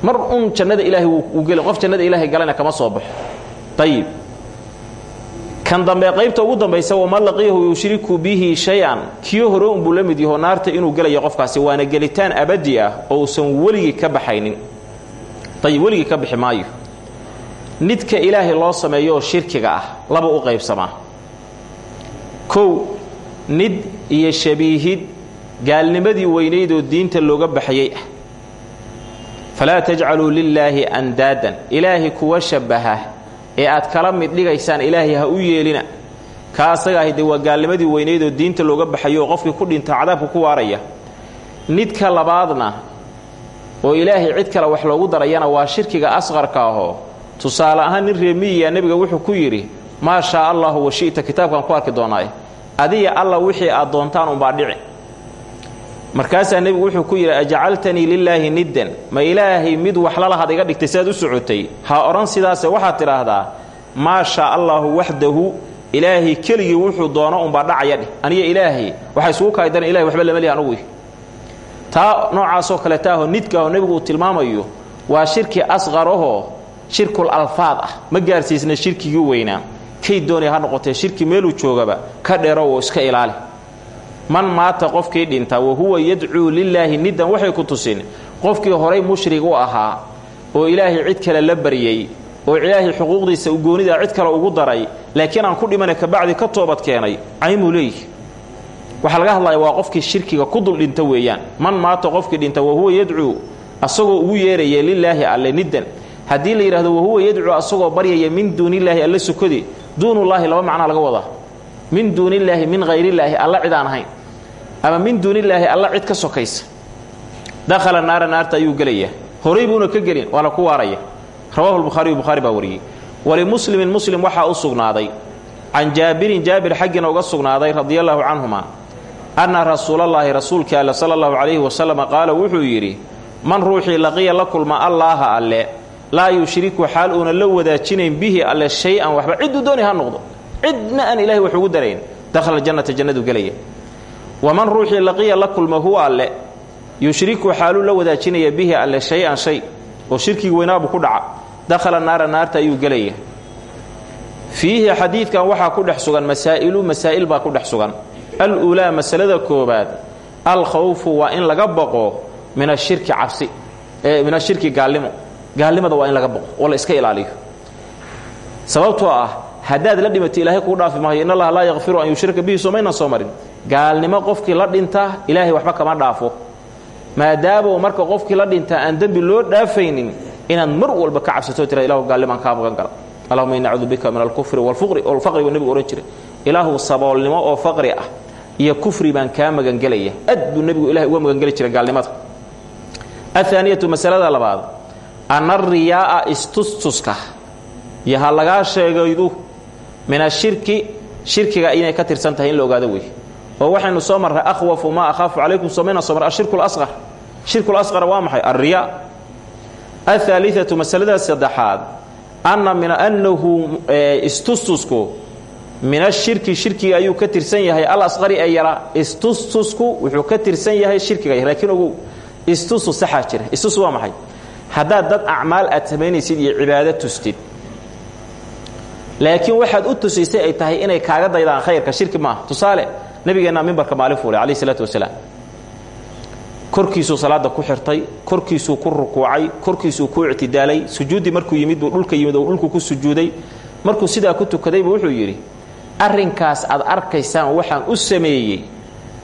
mar un jannada ilaahay wuu geli qof jannada ilaahay galayna kama soo baxo. Ayib kan dambe qaybta ugu dambaysa waman laqiyahu yushriku bihi shay-an. Kii hore unbuu la mid yaho naarta inuu gelayo qofkaasi waana gelitaan abadi ah oo uusan weligii ka baxaynin. Ayib weligii ka bixi maayo. Nidka ilaahay loo sameeyo shirkiga ah laba u qaybsamaa. Kow nid iyo shabiihid gaalnimadii weynayd oo diinta looga baxayey ah falaa tajcaluu lilaahi andaadan ilaahay kuwa shabbaha ee aad kala mid dhigaysaan ilaahay ha u yeelina ka asaga ahi dee waa gaalnimadii weynayd oo diinta looga baxayo oo qofkii ku dhinta cadaabka ku waaraya nidka labaadna oo ilaahay cid kale wax loogu darayana waa shirkiga asqarka ahoo tusaale ahaan nin reemiyiya nebiga wuxuu ku yidhi maa shaa allahu wa shi'ta kitaabkaan ku arki doonaaye adiga alla wixii aad doontaan unbaa dhici markaasaa nebigu wuxuu ku yidhi ajacaltanii lilaahi niddan ma ilaahay mid waxlalahaad iga dhigtay siaad u socotay? Ha odhan sidaase waxaad tidhaahdaa maa shaa allaahu waxdahu ilaahay keligii wuxuu doono unbaa dhacaya dheh. Aniga ilaahay waxaa isugu kaaydaran ilahay waxba lama lihi anugu. Taa noocaasoo kale taahoo nidkaahoo nebigu uu tilmaamayo waa shirki asqarahoo shirkul alfaad ah. Ma gaarsiisna shirkigii weynaa. Kay doonaya ha noqotee shirki meeluu joogaba ka dheero oo iska ilaali man maata qofkii dhinta wa huwa yadcuu lilaahi niddan waxay ku tusin qofkii horay mushrig u ahaa oo ilaahay cid kale la baryey oo ilaahay xuquuqdiisa goonidaa cid kale ugu daray laakiin aan ku dhimana kabacdi ka toobad keenay caymuu leeyihi waxaa laga hadlaya waa qofkii shirkiga ku dul dhinta weeyaan. Man maata qofkii dhinta wa huwa yadcuu asagoo ugu yeeraya lilaahi alle niddan. Haddii la yidhahdo wahuwa yadcuu asagoo baryaya min duunillaahi alle sukodi duunullaahi laba macnaa laga wadaa min duunillaahi min hayrillaahi alla cid aan ahayn. Ama min duunillaahi alla cid ka sokaysa. Dakhala naara naarta ayuu gelayaa horay buuna ka gelin waana ku waaraya. Rawahu lbukhaariyu bukhaari baa wariyey. Walimuslimin muslim waxaa u sugnaaday. Can jaabirin jaabir xaggiina uga sugnaaday radia allaahu canhuma anna rasuulallaahi rasuulkii alle sala allahu calayhi wasalam qaala wuxuu yidhi man ruuxii laqiya la kulma allaaha alle laa yushriku xaal uuna la wadaajinayn bihi alle shay-an waxba. Cidduu dooni ha noqdo cidna aan ilahay wax ugu darayn dakhala jannata jannadu gelaya waman ruuxii laqiya la kulma huwa alle yushriku xaaluu la wadaajinaya bihi alle shay-an shay oo shirkigi weynaabu ku dhaca dakhala naara naarta ayuu gelaya fiihi xadiidkan waxaa ku dhex sugan masaa'ilu masaa'il ku dhex sugan. Al-uulaa masalada koobaad alkhawfu waa in laga baqo min ashirki cabsi min ashirki gaalnimo. Gaalnimada waa in laga baqo oo iska ilaaliyo. Sababtoo ah haddaad la dhimato ilaahay kuu dhaafi maayo. In allaha laa an yushrika bihi somaynan soo marin. Gaalnimo qofkii la dhinta ilaahay waxba kama dhaafo. Maadaama marka qofkii la dhintaa aan dembi loo dhaafaynin inaad mar walba ka cabsato tira ilahu gaalnimaan kaa magan gala. Allahuma inni acuudu bika min alkufri walfuqri walfaqri buu nebigu odhan jiray. Ilaahu saboolnimo oo faqri ah iyo kufri baan kaa magangelaya aad buu nebigu ilahay uga magangeli jiray gaalnimada ahaaniyatu masalada labaad. Ana ariyaaa istustuska. Iyo ha lagaa sheegaydu min ashirki shirkiga inay ka tirsan tahay in la ogaado wey oo waxaynu soo marray akhwafu maa akhaafu calaykum somayna soo ashirku lasqar shirku lasqar waa maxay? Alriyaa ahaaliatu masalada saddexaad anna min annahu istustusku min ashirki shirkiga ayuu ka tirsan yahay. Alasqari ee yaraa istustusku wuxuu ka tirsan yahay shirkiga. Laakiin ogow istustus saxaa jira. Istus waa maxay? Haddaad dad acmaal aad samaynaysid iyo tustid laakiin waxaad u tusaysay ay tahay inay kaaga daydaan khayrka shirki maaha tusaale nabigeennaa mimbarka maalin fuulay calayh isalaatu wasalaam. Korkiisuu salaada ku xirtay korkiisuu ku rukuucay korkiisuu ku ictidaalay sujuuddii markuu yimid buu dhulka yimid oo dhulku ku sujuuday. Markuu sidaa ku tukaday buu wuxuu yidhi arrinkaas aad arkaysaan waxaan u sameeyey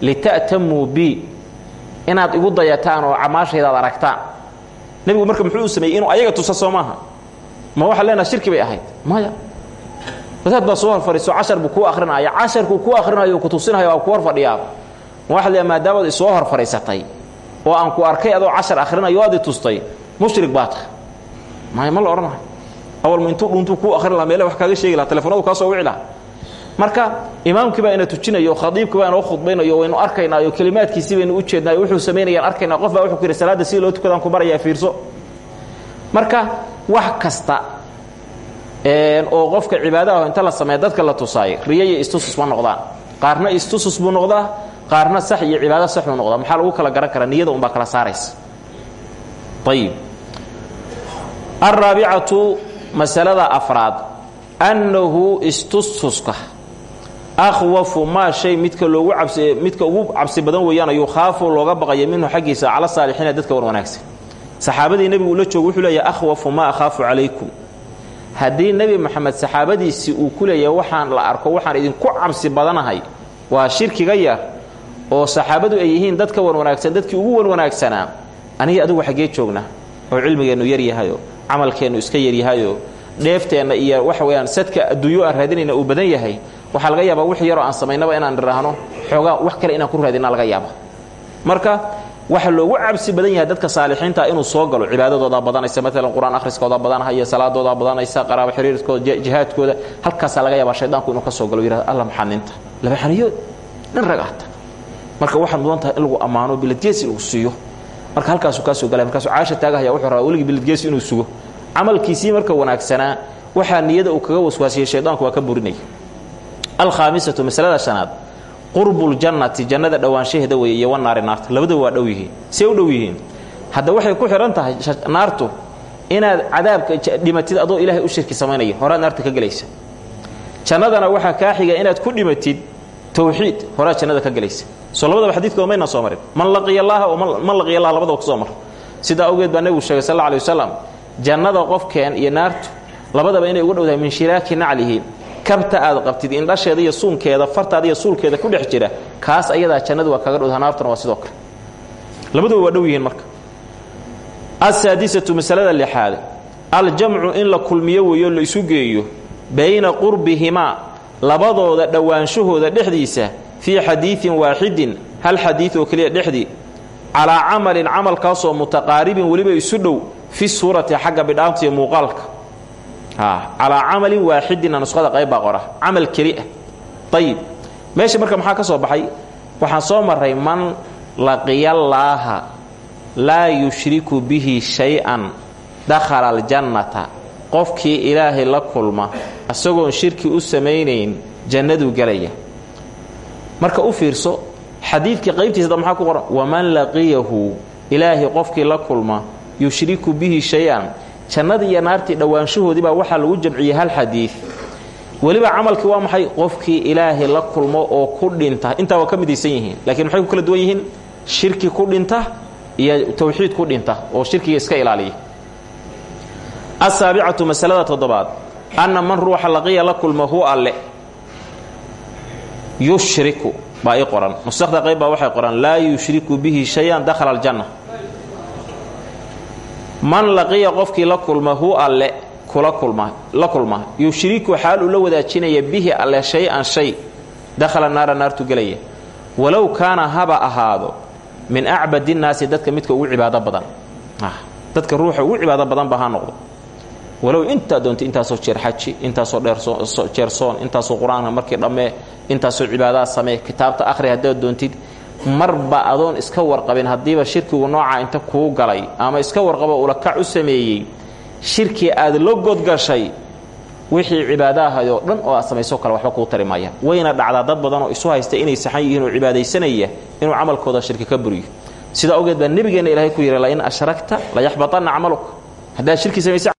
lita'tamuu bi inaad igu dayataan oo camaashayda ad aragtaan. Nebigu marka muxuu u sameeyey inuu ayaga tusa soo maaha. Ma waxaad leenaha shirki bay ahayd? Maya wadaad baa soo hor fadhiiso cashar buu kuu akhrinaya. Casharkuu kuu akhrinayo ku tusinayo waa ku hor fadhiyaa ma waxaad leedahay maadaamaad isoo hor fadhiisatay oo aan ku arkay adoo cashar akhrinayo aad i tustay. Mushrik baa tahay maya ma la odhanayo awalma intuu dhuntuu kuu akhrin laha meele wax kaaga sheegi laha telefonadu kaa soo wici laha marka imaamkii baa ina tujinayo khadiibkii baa inoo khudbaynayo waynu arkaynaayo kelimaadkiisii baynu u jeednaayo wuxuu samaynayaan arkaynaa qof baa wuxuu ku yidhi salaadda sidii loo tukadaan ku barayaa fiirso. Marka wax kasta oo qofka cibaadaha inta la sameeya dadka la tusaay riyo iyo istusus ma noqdaan qaarna istusus buu noqdaa qaarna sax iyo cibaado sax buu noqdaa maxaa lagu kala garan karaa? Niyada unbaa kala saaraysa. Ayib alraabicatu masalada afraad. Annahu istustuska akhwafu maa shay midka loogu cabsi midka ugu cabsi badan weeyaan yukhaafu looga baqaya minhu xaggiisa cala saalixiina dadka wan wanaagsan. Saxaabadii nebigu ula joogo wuxuu leeyahay akhwafu maa akhaafu calaykum haddii nebi moxamed saxaabadiisii uu ku leeyahay waxaan la arko waxaan idinku cabsi badanahay. Waa shirkiga yar oo saxaabadu ay yihiin dadka wan wanaagsan dadkii ugu wan wanaagsanaa aniga adugu xaggee joognaa oo cilmigeennu yaryahayo camalkeennu iska yaryahayo dheefteenna iyo waxa weyaan sadka adduunyo aan raadinayna uu badan yahay waxaa laga yaabaa wix yaroo aan samaynaba inaan nidhaahno xoogaa wax kale inaan ku raadina laga yaaba marka waxa loogu cabsi badan yahay dadka saalixiinta inuu soo galo cibaadadoodaa badanaysa maalan qur'aan akhriskooda badanahaya salaadoodaa badanaysa qaraabo xiriirkooda jihaadkooda halkaasaa laga yaabaa shaydaanku inuu ka soo galo yihahdo alla maxaninta laba xaniyood nin rag ahta marka waxaad mudan tahay in lagu ammaano biladgeesi lagu siiyo. Marka halkaasuu kaa soo galaya markaasuu caasha taagahaya wuxuu rabaa weligii biladgeesi inuu sugo. Camalkiisii marka wanaagsanaa waxaa niyada uu kaga waswaasiyey shaydaanku waa ka burinaya alkhaamisatu masalada shanaad qurbuljannati jannada dhowaanshaheeda weeye iyo wanaari naarta. Labadaba waa dhow yihiin. See u dhow yihiin. Hadda waxay ku xidhan tahay naartu inaad cadaabka dhimatid adoo ilaahay u shirki samaynaya horaad naarta ka gelaysa. Jannadana waxaa kaa xiga inaad ku dhimatid tawxiid. Horaad jannada ka gelaysa. Soo labadaba xadiidkooda maynaan soo marin. Man laqiya oo man laqiya allah labadaba ku soo mar. Sidaa awgeed baa nebigu sheegay sal alla alay jannada qofkeen iyo naartu labadaba inay uga dhowdahay min shiraaki naclihi kabta aad qabtid indhasheeda iyo suunkeeda fartaada iyo suulkeeda ku dhex jira kaas ayadaa jannadu waa kaga dhowdaha naartuna waa sidoo kale. Labaduba waa dhow yihiin marka. Asaadisatu masalada lixaad aljamcu in la kulmiyo weeyo la isu geeyo bayna qurbihimaa labadooda dhowaanshahooda dhexdiisa fii xadiidin waaxidin hal xadiid oo keliya dhexdii calaa camalin camalkaasoo mutaqaaribin weliba isu dhow fi suurati xagga bidhaanta iyo muuqaalka calaa camalin waaxidina nuskhada qayb baa qora. Camal keli ah. Ayib meesha marka maxaa ka soo baxay? Waxaan soo maray man laqiyallaaha laa yushriku bihi shay-an dakhala aljannata. Qofkii ilaahay la kulma isagoon shirki u samaynayn jannaduu gelaya. Marka u fiirso xadiidkii qaybtiisada maxaa ku qoran waman laqiyahu. Ilaahay qofkii la kulma yushriku bihi shay-an jannadii iyo naartii dhowaanshahoodii baa waxaa lagu jamciyey hal xadiid weliba camalkii waa maxay? Qofkii ilaahay la kulmo oo ku dhinta. Intaa waa ka yihiin lakiin maxay ku kala duwan yihiin? Shirki ku dhinta iyo tawxiid ku dhinta oo shirkiga iska ilaaliya. Asaabicatu masalada toddobaad. Anna man ruuxa laqiya la kulma hu alle. Yushriku baa ii qoran. Nusakda qayb waxay qoran laa yushriku bihi shay-an dakhala aljanna man laqiya qofkii la kulma hu alle kula kulma la kulma. Yushriku xaal uu la wadaajinaya bihi alle shay-an shay. Dakhala naara naartu gelaya. Walow kaana haba ahaado min acbad innaasi dadka midka ugu cibaado badan. Dadka ruuxa ugu cibaado badan ba ha noqdo. Walow intaa doonta intaasoo jeer xaji intaasoo dheerjeer soon intaasoo qur'aanka markii dhammee intaasoo cibaadaha samee kitaabta akhri haddaad doontid marba adoon iska warqabin haddiiba shirkigu noocaa inta kuu galay ama iska warqabo ulakac u sameeyey shirki aad la godgashay wixii cibaadaahayoo dhan oo aad samayso kale waxba kuu tari wayna dhacdaa dad badan oo isu haysta inay saxan yihiin oo cibaadaysanaya inuu camalkooda shirki ka buriyo. Sidaa awgeed baa nebigeenna ilaahay ku yidhi lain ashragta layaxbatanna camaluk haddaad shirki samaysa